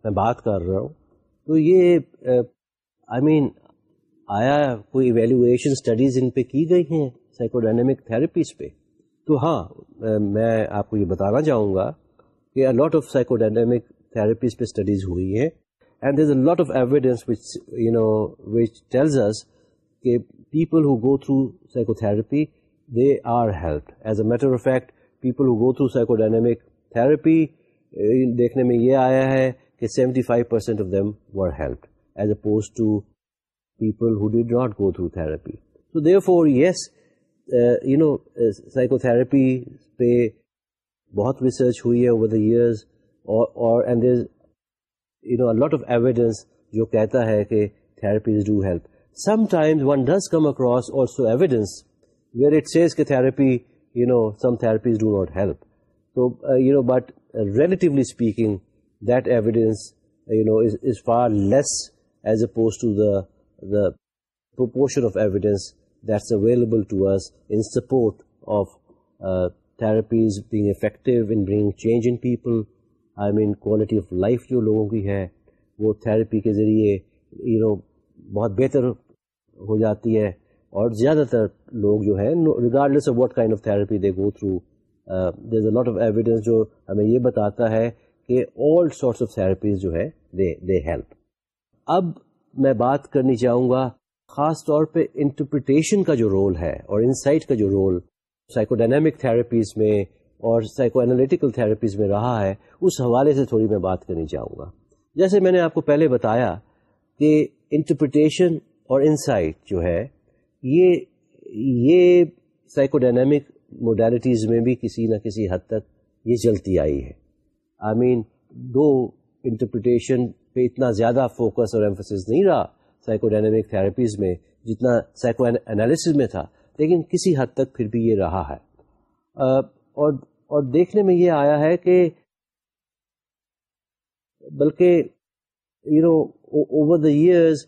میں بات کر رہا ہوں۔ تو یہ آئی مین آیا کوئی ایویلویشن اسٹڈیز ان پہ کی گئی ہیں؟ سائیکو ڈائنمک تھراپیز پہ۔ تو ہاں میں آپ کو یہ بتانا چاہوں گا کہ lot of psychodynamic therapies پہ اسٹڈیز ہوئی ہیں and there's a lot of evidence which you know which tells us کہ people who go through psychotherapy they are help as a matter of fact people who go through psychodynamic therapy دیکھنے میں یہ آیا ہے کہ seventy five percent of them were help as opposed to people who did not go through therapy تو therefore yes you know psychotherapy پہ بہت research ہوئی ہے اوور دا ایئرز اور and you know lot of evidence جو کہتا ہے کہ therapies do help sometimes one does come across also evidence where it says کہ therapy you know some therapies do not help تو you know but relatively speaking that evidence you know is far less as opposed to the the proportion of evidence that's available to us in support of uh, therapies being effective in bringing change in people. I mean, quality of life جو لوگوں کی ہے وہ therapy کے ذریعے you know بہت بہتر ہو جاتی ہے اور زیادہ تر لوگ جو ہے regardless of what kind of therapy they go through there is a lot of evidence جو ہمیں یہ بتاتا ہے کہ آل سورس آف تھراپیز جو ہے دے دے ہیلپ اب میں بات کرنی چاہوں گا خاص طور پہ انٹرپریٹیشن کا جو رول ہے اور انسائٹ کا جو رول سائیکو ڈائنامک تھراپیز میں اور سائیکو انالیٹیکل تھراپیز میں رہا ہے، اس حوالے سے تھوڑی میں بات کرنی چاہوں گا۔ جیسے میں نے آپ کو پہلے بتایا کہ انٹرپریٹیشن اور انسائٹ جو ہے، یہ یہ سائیکو ڈائنامک موڈیلٹیز میں بھی کسی نہ کسی حد تک یہ چلتی آئی ہے۔ آئی مین دو انٹرپریٹیشن پہ اتنا زیادہ فوکس اور ایمفسس نہیں رہا۔ سائیکو ڈائنامک تھراپیز میں جتنا سائیکو انالیسز میں تھا، لیکن کسی حد تک پھر بھی یہ رہا ہے۔ اور اور دیکھنے میں یہ آیا ہے کہ بلکہ you know over the years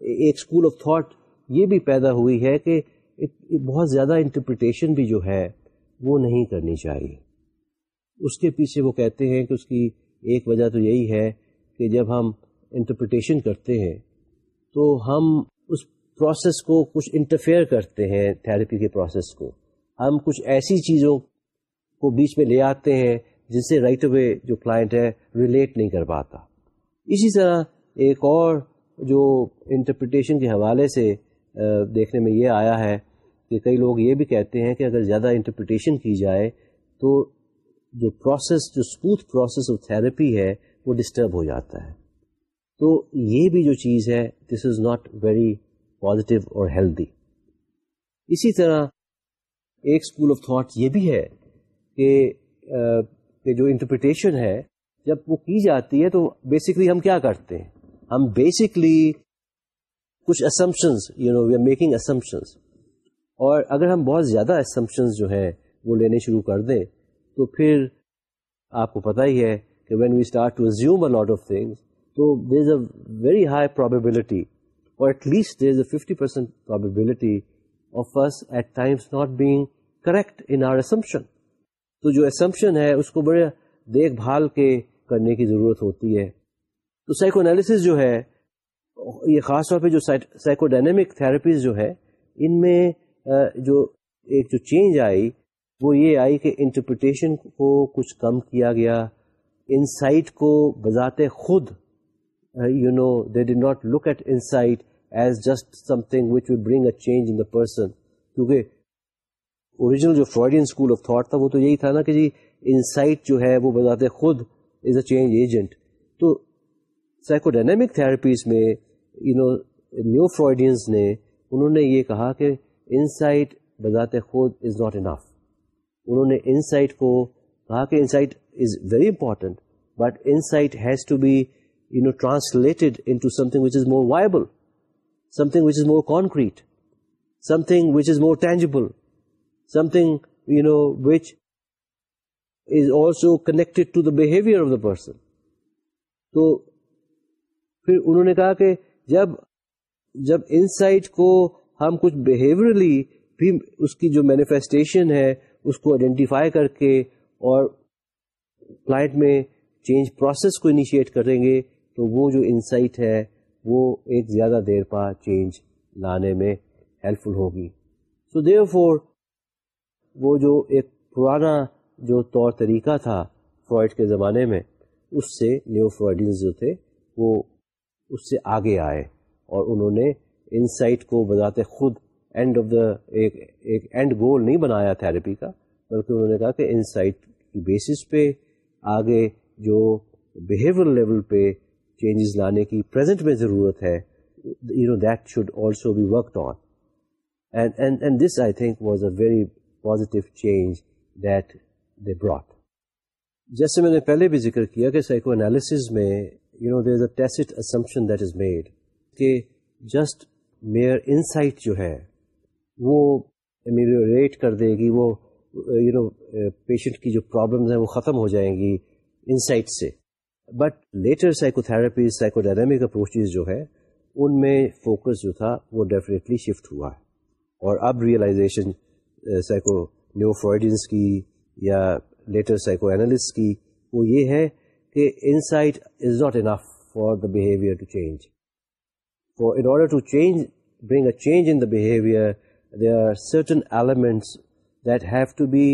ایک اسکول آف تھاٹ یہ بھی پیدا ہوئی ہے کہ بہت زیادہ انٹرپریٹیشن بھی جو ہے، وہ نہیں کرنی چاہیے۔ اس کے پیچھے وہ کہتے ہیں کہ اس کی ایک وجہ تو یہی ہے کہ جب ہم انٹرپریٹیشن کرتے ہیں تو ہم اس پروسیس کو کچھ انٹرفیئر کرتے ہیں تھراپی کے پروسیس کو۔ ہم کچھ ایسی چیزوں کو بیچ میں لے آتے ہیں جن سے رائٹ اوے جو کلائنٹ ہے ریلیٹ نہیں کر پاتا۔ اسی طرح ایک اور جو انٹرپریٹیشن کے حوالے سے دیکھنے میں یہ آیا ہے کہ کئی لوگ یہ بھی کہتے ہیں کہ اگر زیادہ انٹرپریٹیشن کی جائے تو جو پروسیس جو اسموتھ پروسیس آف تھراپی ہے وہ ڈسٹرب ہو جاتا ہے۔ تو یہ بھی جو چیز ہے this is not very positive اور ہیلدی اسی طرح ایک اسکول آف تھاٹ یہ بھی ہے کہ کہ جو انٹرپریٹیشن ہے، جب وہ کی جاتی ہے تو بیسکلی ہم کیا کرتے ہیں؟ ہم بیسکلی کچھ assumptions you know we are making assumptions اور اگر ہم بہت زیادہ اسمپشنز جو ہیں وہ لینے شروع کر دیں، تو پھر آپ کو پتہ ہی ہے کہ when we start to assume a lot of things تو there is a very high probability اور at least there is a fifty percent probability of us at times not being correct in our assumption تو جو assumption ہے، اس کو بڑے دیکھ بھال کے کرنے کی ضرورت ہوتی ہے۔ تو سائیکو انالیسز جو ہے، یہ خاص طور پہ جو سائیکو ڈائنمک تھراپیز جو ہے، ان میں جو ایک جو چینج آئی، وہ یہ آئی کہ انٹرپریٹیشن کو کچھ کم کیا گیا انسائٹ کو بذات خود you know they did not look at insight as just something which will bring a change in the person کیونکہ اوریجنل جو فرائڈین اسکول آف تھاٹ تھا، وہ تو یہی تھا نا کہ جی انسائٹ جو ہے وہ بتاتے خود از اے چینج ایجنٹ تو سائیکو ڈائنمک تھراپیز میں یو نو نیو فرائڈینس نے، انہوں نے یہ کہا کہ انسائٹ بذات خود از ناٹ انف انہوں نے انسائٹ کو کہا کہ insight is very important but insight has to be you know, translated into something which is more viable, something which is more concrete, something which is more tangible, something, you know, which is also connected to the behavior of the person. تو پھر انہوں نے کہا کہ جب جب insight کو ہم کچھ بیہیورلی بھی اس کی جو مینیفیسٹیشن ہے اس کو آئیڈینٹیفائی کر کے اور کلائنٹ میں چینج پروسیس کو انیشیٹ کریں گے تو وہ جو انسائٹ ہے، وہ ایک زیادہ دیر پا چینج لانے میں ہیلپ فل ہوگی۔ سو دیو فور وہ جو ایک پرانا جو طور طریقہ تھا فرائڈ کے زمانے میں، اس سے نیو فرائڈنز جو تھے، وہ اس سے آگے آئے اور انہوں نے انسائٹ کو بذات خود اینڈ آف دا ایک ایک اینڈ گول نہیں بنایا تھراپی کا، بلکہ انہوں نے کہا کہ انسائٹ کی بیسس پہ آگے جو بیہیویئر لیول پہ چینجز لانے کی پریزنٹ میں ضرورت ہے you know that should also be worked on and and this I think was a very positive change that they brought جیسے میں نے پہلے بھی ذکر کیا کہ سائیکو انالیسز میں you know there is a test assumption that is made کہ جسٹ میئر انسائٹ جو ہے، وہ ریٹ کر دے گی، وہ یو نو پیشنٹ کی جو پرابلمز ہیں وہ ختم ہو جائیں گی انسائٹ سے۔ But later psychotherapies psychodynamic approaches جو ہے ان میں فوکس جو تھا، وہ ڈیفینیٹلی شفٹ ہوا ہے۔ اور اب ریئلائزیشن سائیکو نیو فرائڈنس کی یا لیٹر سائیکو اینالسٹ کی، وہ یہ ہے کہ insight is not enough for the behaviour to change for in order to change bring a change in the behaviour there are certain elements that have to be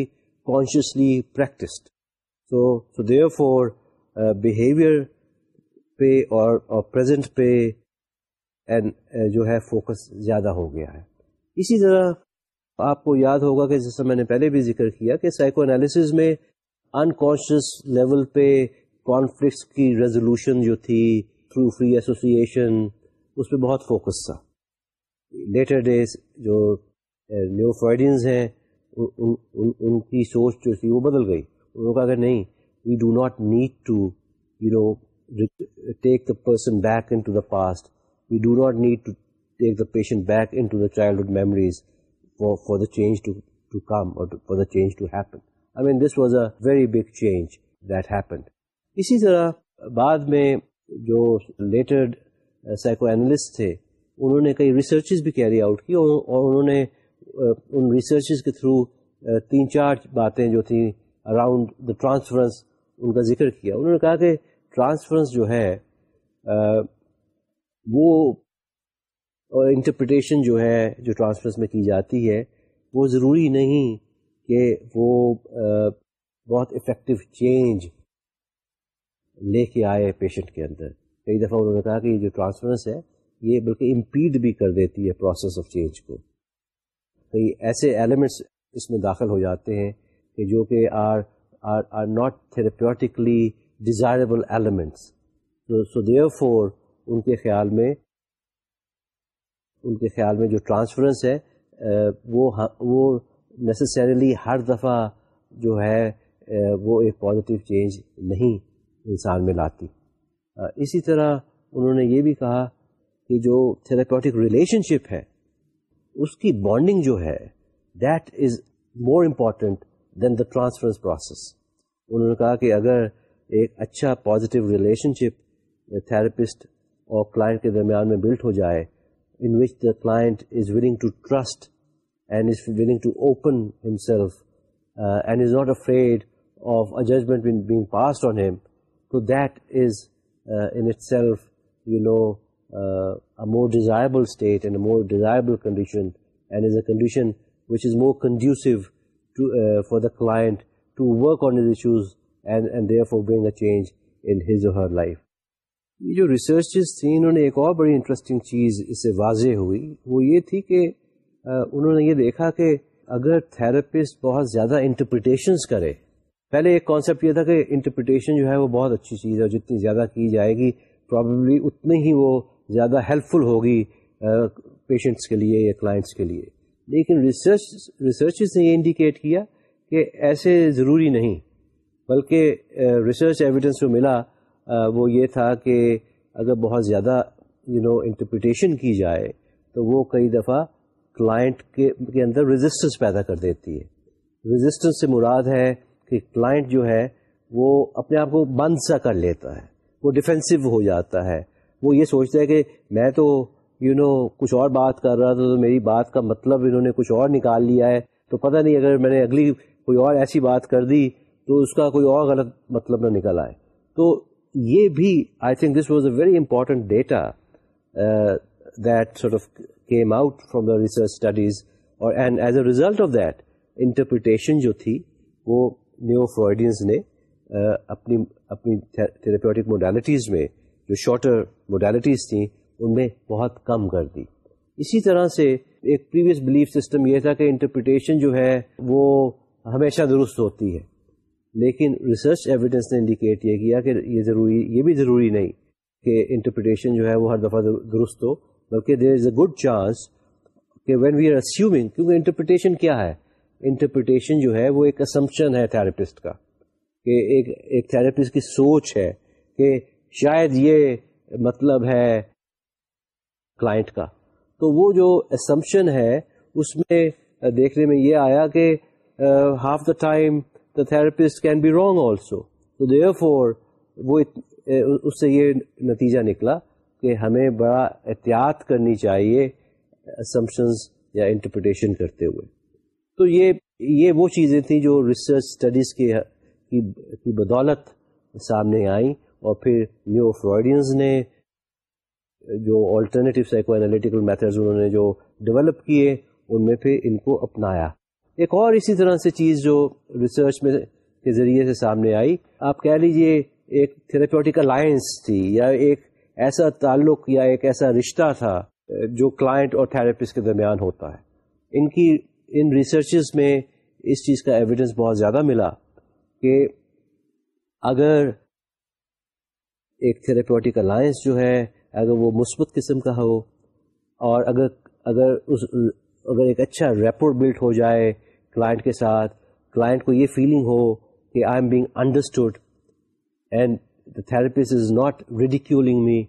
consciously practised so so therefore behaviour پہ اور present پہ uh, جو ہے focus زیادہ ہو گیا ہے۔ اسی طرح آپ کو یاد ہوگا کہ جیسا میں نے پہلے بھی ذکر کیا کہ سائیکو انالیسز میں انکانشیس لیول پہ کانفلکٹس کی ریزولوشن جو تھی تھرو فری ایسوسیشن اس پہ بہت فوکس تھا۔ لیٹر ڈیز جو uh, نیو فرائڈینز ہیں ان, ان, ان کی سوچ جو تھی وہ بدل گئی۔ انہوں نے کہا کہ نہیں we do not need to you know take the person back into the past we do not need to take the patient back into the childhood memories for the change to come اور for the change to happen I mean this was a very big change that happened اسی طرح بعد میں جو lettered psycho analyst تھے انہوں نے کئی ریسرچز بھی کیری آؤٹ کی اور انہوں نے ان ریسرچز کے تھرو تین چار باتیں جو تھیں اراؤنڈ دا ٹرانسفرنس ان کا ذکر کیا۔ انہوں نے کہا کہ ٹرانسفرنس جو ہے وہ انٹرپریٹیشن جو ہے، جو ٹرانسفرنس میں کی جاتی ہے، وہ ضروری نہیں کہ وہ بہت افیکٹو چینج لے کے آئے پیشنٹ کے اندر۔ کئی دفعہ انہوں نے کہا کہ یہ جو ٹرانسفرنس ہے، یہ بلکہ امپیڈ بھی کر دیتی ہے پروسیس آف چینج کو۔ کئی ایسے ایلیمنٹس اس میں داخل ہو جاتے ہیں کہ جو کہ are are are not therapeutically desirable elements so therefore ان کے خیال میں ان کے خیال میں جو ٹرانسفرنس ہے وہ وہ نیسسریلی ہر دفعہ جو ہے وہ ایک پازیٹیو چینج نہیں انسان میں لاتی اسی طرح انہوں نے یہ بھی کہا کہ جو تھراپیوٹک ریلیشن شپ ہے اس کی بانڈنگ جو ہے that is more important than the transference process انہوں نے کہا کہ اگر ایک اچھا پازیٹیو ریلیشن شپ تھراپسٹ اور کلائنٹ کے درمیان میں بلٹ ہو جائے in which the client is willing to trust and is willing to open himself and is not afraid of a judgement being passed on him تو that is in itself you know more desirable state and more desirable condition and is a condition which is more conducive for the client to work on his issues and therefore bring a change in his her life یہ جو researches تھیں انہوں نے ایک اور بڑی interesting چیز اس سے واضح ہوئی. وہ یہ تھی کہ انہوں نے یہ دیکھا کہ اگر تھراپسٹ بہت زیادہ انٹرپریٹیشنس کرے، پہلے ایک کانسیپٹ یہ تھا کہ انٹرپریٹیشن جو ہے وہ بہت اچھی چیز ہے جتنی زیادہ کی جائے گی پرابیبلی اتنی ہی وہ زیادہ ہیلپ فل ہوگی پیشنٹس کے لیے یا کلائنٹس کے لیے۔ لیکن ریسرچ ریسرچز نے یہ انڈیکیٹ کیا کہ ایسے ضروری نہیں، بلکہ ریسرچ ایویڈنس جو ملا وہ یہ تھا کہ اگر بہت زیادہ یو نو انٹرپریٹیشن کی جائے تو وہ کئی دفعہ کلائنٹ کے کے اندر رزسٹنس پیدا کر دیتی ہے۔ رزسٹنس سے مراد ہے کہ کلائنٹ جو ہے، وہ اپنے آپ کو بند سا کر لیتا ہے، وہ ڈیفینسو ہو جاتا ہے۔ وہ یہ سوچتا ہے کہ میں تو یو نو کچھ اور بات کر رہا تھا تو میری بات کا مطلب انہوں نے کچھ اور نکال لیا ہے۔ تو پتہ نہیں اگر میں نے اگلی کوئی اور ایسی بات کر دی تو اس کا کوئی اور غلط مطلب نہ نکل آئے۔ تو یہ بھی I think this was a very important data that sort of came out from the research studies اور and as a result of that interpretation جو تھی وہ نیو فرائڈینس نے uh, اپنی اپنی تھراپیوٹک موڈیلٹیز میں جو شارٹر موڈیلٹیز تھیں ان میں بہت کم کر دی۔ اسی طرح سے ایک پریویس بلیف سسٹم یہ تھا کہ انٹرپریٹیشن جو ہے وہ ہمیشہ درست ہوتی ہے۔ لیکن ریسرچ ایویڈنس نے انڈیکیٹ یہ کیا کہ یہ ضروری، یہ بھی ضروری نہیں کہ انٹرپریٹیشن جو ہے وہ ہر دفعہ درست ہو، بلکہ there is a good chance کہ وین وی آر اسیومنگ کیونکہ انٹرپریٹیشن کیا ہے؟ انٹرپریٹیشن جو ہے وہ ایک اسمپشن ہے تھراپسٹ کا کہ ایک ایک تھراپسٹ کی سوچ ہے کہ شاید یہ مطلب ہے کلائنٹ کا۔ تو وہ جو اسمپشن ہے، اس میں دیکھنے میں یہ آیا کہ half the time the therapist can be wrong also تو دیئر فور وہ اس سے یہ نتیجہ نکلا کہ ہمیں بڑا احتیاط کرنی چاہیے اسمپشنز یا انٹرپریٹیشن کرتے ہوئے۔ تو یہ یہ وہ چیزیں تھیں جو ریسرچ اسٹڈیز کی بدولت سامنے آئیں اور پھر نیو فرائڈینز نے جو آلٹرنیٹیو سائیکو انالیٹیکل میتھڈز انہوں نے جو ڈیولپ کیے، ان میں پھر ان کو اپنایا۔ ایک اور اسی طرح سے چیز جو ریسرچ میں کے ذریعے سے سامنے آئی، آپ کہہ لیجیے ایک تھراپیوٹک الائنس تھی یا ایک ایسا تعلق یا ایک ایسا رشتہ تھا، جو کلائنٹ اور تھراپسٹ کے درمیان ہوتا ہے۔ ان کی، ان ریسرچز میں اس چیز کا ایویڈنس بہت زیادہ ملا کہ اگر ایک تھراپیوٹک الائنس جو ہے اگر وہ مثبت قسم کا ہو اور اگر اگر اس اگر ایک اچھا ریپور بلٹ ہو جائے کلائنٹ کے ساتھ کلائنٹ کو یہ فیلنگ ہو کہ I am being understood and the therapist is not ridiculing me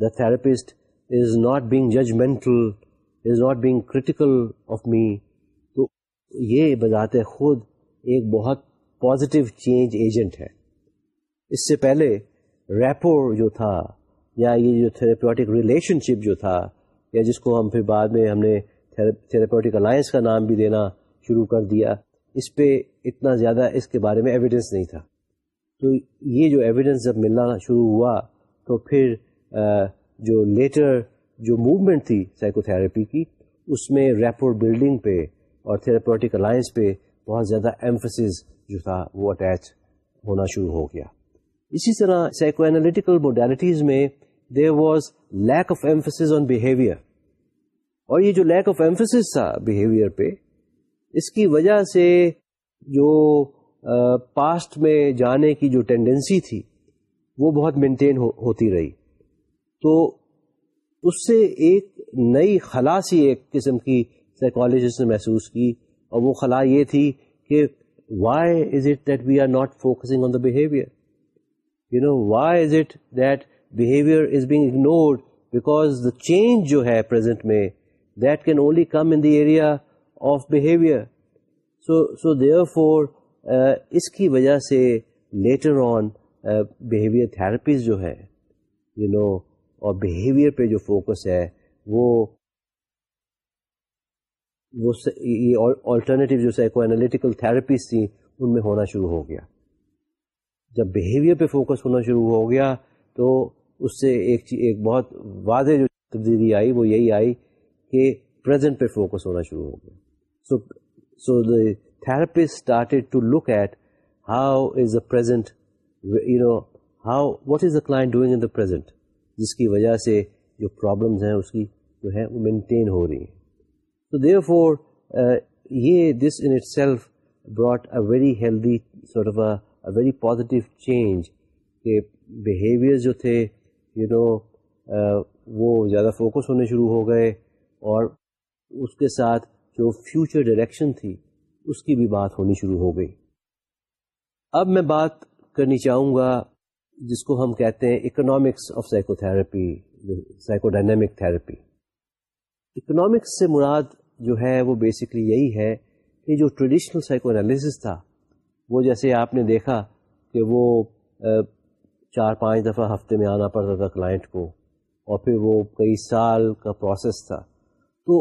the therapist is not being judgemental is not being critical of me تو یہ بذات خود ایک بہت پازیٹیو چینج ایجنٹ ہے۔ اس سے پہلے ریپور جو تھا یا یہ جو تھراپیوٹک ریلیشن شپ جو تھا، یا جس کو ہم پھر بعد میں ہم نے تھراپیوٹک الائنس کا نام بھی دینا شروع کر دیا، اس پہ اتنا زیادہ اس کے بارے میں ایویڈنس نہیں تھا۔ تو یہ جو ایویڈنس جب ملنا شروع ہوا، تو پھر جو لیٹر جو موومنٹ تھی سائیکو تھراپی کی، اس میں ریپور بلڈنگ پہ اور تھراپیوٹک الائنس پہ بہت زیادہ ایمفسز جو تھا، وہ اٹیچ ہونا شروع ہو گیا۔ اسی طرح سائیکو اینالیٹیکل موڈیلٹیز میں there was lack of emphasis on behaviour اور یہ جو لیک آف ایمفس تھا بہیویئر پہ، اس کی وجہ سے جو پاسٹ میں جانے کی جو ٹینڈنسی تھی، وہ بہت مینٹین ہوتی رہی۔ تو اس سے ایک نئی خلا سی ایک قسم کی سائیکالوجسٹ نے محسوس کی، اور وہ خلا یہ تھی کہ why is it that we are not focusing on the behaviour you know why is it that behaviour is being ignored because the change جو ہے پرزینٹ میں that can only come in the area of behaviour so so therefore اس کی وجہ سے later on behaviour therapies جو ہے you نو اور behaviour پہ جو فوکس ہے، وہ وہ آلٹرنیٹیو جو سائیکو انالیٹیکل تھراپیز تھیں، ان میں ہونا شروع ہو گیا. جب بیہیویئر پہ فوکس ہونا شروع ہو گیا، تو اس سے ایک ایک بہت واضح جو تبدیلی آئی، وہ یہی آئی کہ پریزنٹ پہ فوکس ہونا شروع ہو گیا۔ So so the therapist started to look at how is the present you know how what is the client doing in the present جس کی وجہ سے جو پرابلمز ہیں، اس کی جو ہے وہ مینٹین ہو رہی ہیں۔ تو دیئر فور یہ this in itself brought a very healthy sort of a very positive change کہ بیہیویئر جو تھے یو نو وہ زیادہ فوکس ہونے شروع ہو گئے اور اس کے ساتھ جو فیوچر ڈائریکشن تھی، اس کی بھی بات ہونی شروع ہو گئی۔ اب میں بات کرنی چاہوں گا، جس کو ہم کہتے ہیں economics of psychotherapy psychodynamic therapy economics سے مراد جو ہے، وہ بیسکلی یہی ہے کہ جو ٹریڈیشنل سائیکو انالیسس تھا، وہ جیسے آپ نے دیکھا کہ وہ چار پانچ دفعہ ہفتے میں آنا پڑتا تھا کلائنٹ کو اور پھر وہ کئی سال کا پروسیس تھا۔ تو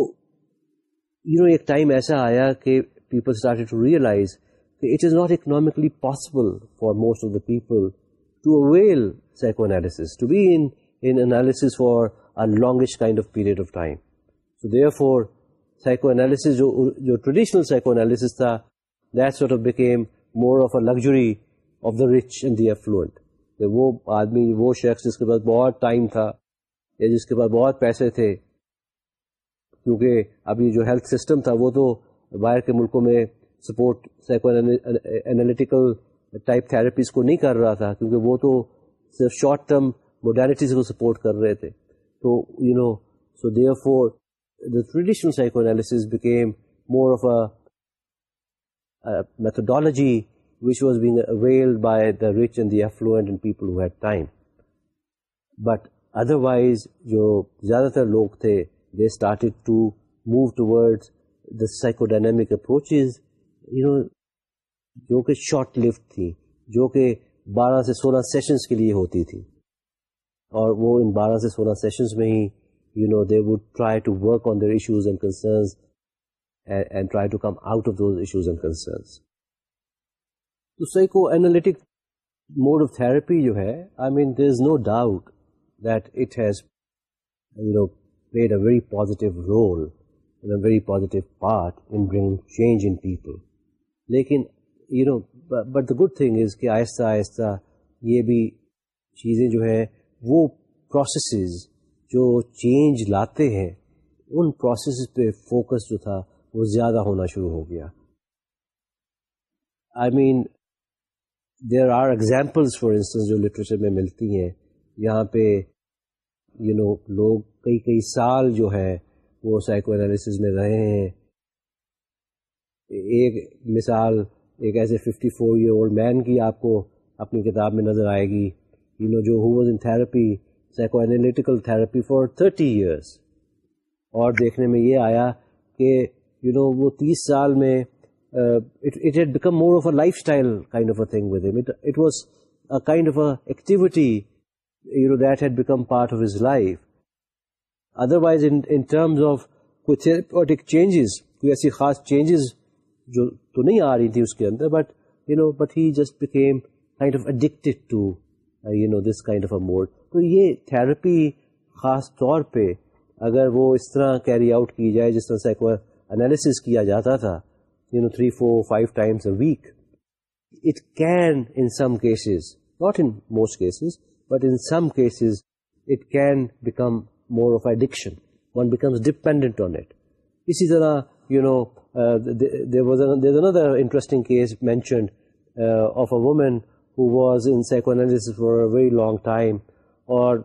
یو نو ایک ٹائم ایسا آیا کہ پیپل اسٹارٹ ٹو ریئلائز کہ it is not economically possible for most of the people to avail psychoanalysis to be analysis for longest kind of period of time so therefore psychoanalysis جو traditional psychoanalysis تھا that sort of became more of a luxury of the rich and the affluent کہ وہ آدمی، وہ شخص جس کے پاس بہت ٹائم تھا یا جس کے پاس بہت پیسے تھے، کیونکہ ابھی جو ہیلتھ سسٹم تھا، وہ تو باہر کے ملکوں میں support psychoanalytical type therapies کو نہیں کر رہا تھا، کیونکہ وہ تو صرف شارٹ ٹرم موڈیلٹیز کو سپورٹ کر رہے تھے۔ تو you know so therefore the traditional psychoanalysis became more of a methodology which was being availed by the rich and the affluent and people who had time. But otherwise, جو زیادہ تر لوگ تھے they started to move towards the psychodynamic approaches, you know, جو کہ short lift تھی جو کہ بارہ سے سولہ سیشنز کے لیے ہوتی تھی اور وہ ان بارہ سے سولہ سیشنز میں ہی you know they would try to work on their issues and concerns and try to come out of those issues and concerns تو psychoanalytic mode of therapy جو ہے I mean there is no doubt that it has you know played a very positive role very positive part in bring change in people لیکن you know but the good thing is کہ آہستہ آہستہ یہ بھی چیزیں جو ہیں، وہ پروسیسز جو چینج لاتے ہیں، ان پروسیسز پہ فوکس جو تھا، وہ زیادہ ہونا شروع ہو گیا. I mean there are examples for instance جو لٹریچر میں ملتی ہیں. یہاں پہ یو you نو know, لوگ کئی کئی سال جو ہے وہ سائیکو انالیسز میں رہے ہیں. ایک مثال ایک ایسے fifty four year old man کی آپ کو اپنی کتاب میں نظر آئے گی. یو نو جو who was in therapy psychoanalytical therapy for thirty years اور دیکھنے میں یہ آیا کہ یو نو وہ تیس سال میں it had become more of a lifestyle kind of a thing with it was kind of a activity you know that had become part of his life otherwise in terms of کوئی therapeutic changes کوئی ایسی خاص changes جو تو نہیں آ رہی تھی اس کے اندر but you know but he just became kind of addicted to you know this kind of a mode تو یہ تھراپی خاص طور پہ اگر وہ اس طرح کیری آؤٹ کی جائے، جس طرح سائیکو انالیسس کیا جاتا تھا you know three four five times a week it can in some cases not in most cases but in some cases it can become more of addiction one becomes dependent on it اسی طرح you know another interesting case mentioned of a woman who was in psychoanalysis for a very long time اور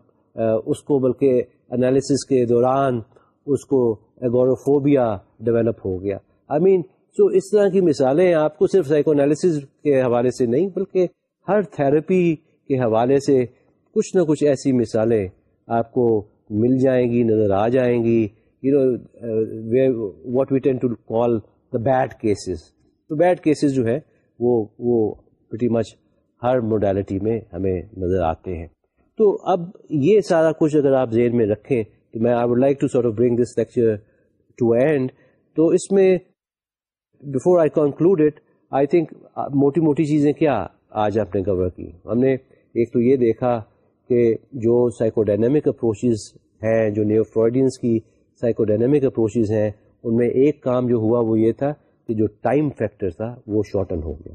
اس کو بلکہ analysis کے دوران اس کو ایگوروفوبیا develop ہو گیا آئی مین سو اس طرح کی مثالیں آپ کو صرف سائیکو انالیسز کے حوالے سے نہیں، بلکہ ہر تھراپی کے حوالے سے کچھ نہ کچھ ایسی مثالیں آپ کو مل جائیں گی، نظر آ جائیں گی۔ You know what we tend to call the bad cases تو بیڈ کیسز جو ہے وہ وہ پریٹی مچ ہر موڈیلٹی میں ہمیں نظر آتے ہیں۔ تو اب یہ سارا کچھ اگر آپ ذہن میں رکھیں، تو میں I would like to sort of bring this lecture to end تو اس میں before I conclude it I think موٹی موٹی چیزیں کیا آج آپ نے کور کی؟ ہم نے ایک تو یہ دیکھا کہ جو سائیکو ڈائنمک اپروچز ہیں، جو نیو فرائڈینس کی سائیکو ڈائنمک اپروچز ہیں، ان میں ایک کام جو ہوا وہ یہ تھا کہ جو ٹائم فیکٹر تھا وہ شارٹن ہو گیا۔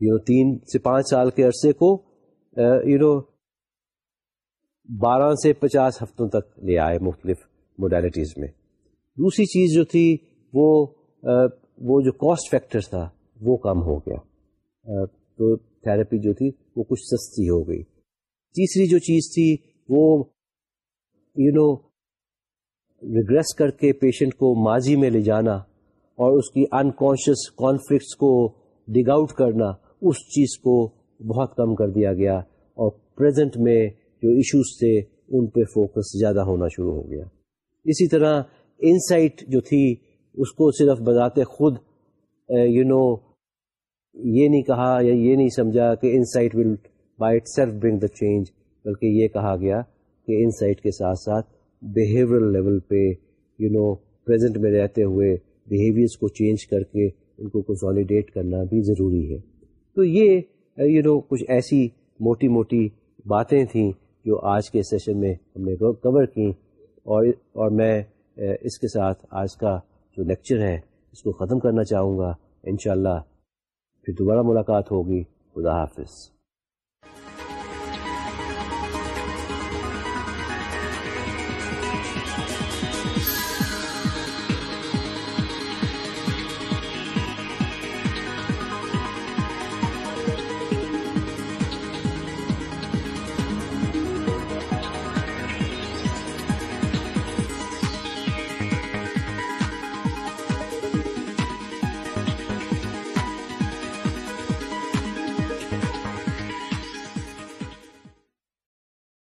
یو نو تین سے پانچ سال کے عرصے کو uh, یو نو بارہ سے پچاس ہفتوں تک لے آئے مختلف موڈیلٹیز میں۔ دوسری چیز جو تھی وہ وہ جو کاسٹ فیکٹر تھا، وہ کم ہو گیا۔ تو تھراپی جو تھی، وہ کچھ سستی ہو گئی۔ تیسری جو چیز تھی، وہ یو نو ریگریس کر کے پیشنٹ کو ماضی میں لے جانا اور اس کی انکانشیس کانفلکٹس کو ڈگ آؤٹ کرنا، اس چیز کو بہت کم کر دیا گیا اور پریزنٹ میں جو ایشوز تھے، ان پہ فوکس زیادہ ہونا شروع ہو گیا۔ اسی طرح انسائٹ جو تھی اس کو صرف بذات خود یو نو یہ نہیں کہا یا یہ نہیں سمجھا کہ insight will by itself bring the change بلکہ یہ کہا گیا کہ انسائٹ کے ساتھ ساتھ بیہیورل لیول پہ یو نو پریزنٹ میں رہتے ہوئے بیہیویئرس کو چینج کر کے ان کو کنسالیڈیٹ کرنا بھی ضروری ہے۔ تو یہ یو نو کچھ ایسی موٹی موٹی باتیں تھیں جو آج کے سیشن میں ہم نے کور کی اور اور میں اس کے ساتھ آج کا جو لیکچر ہے اس کو ختم کرنا چاہوں گا۔ انشاءاللہ پھر دوبارہ ملاقات ہوگی۔ خدا حافظ۔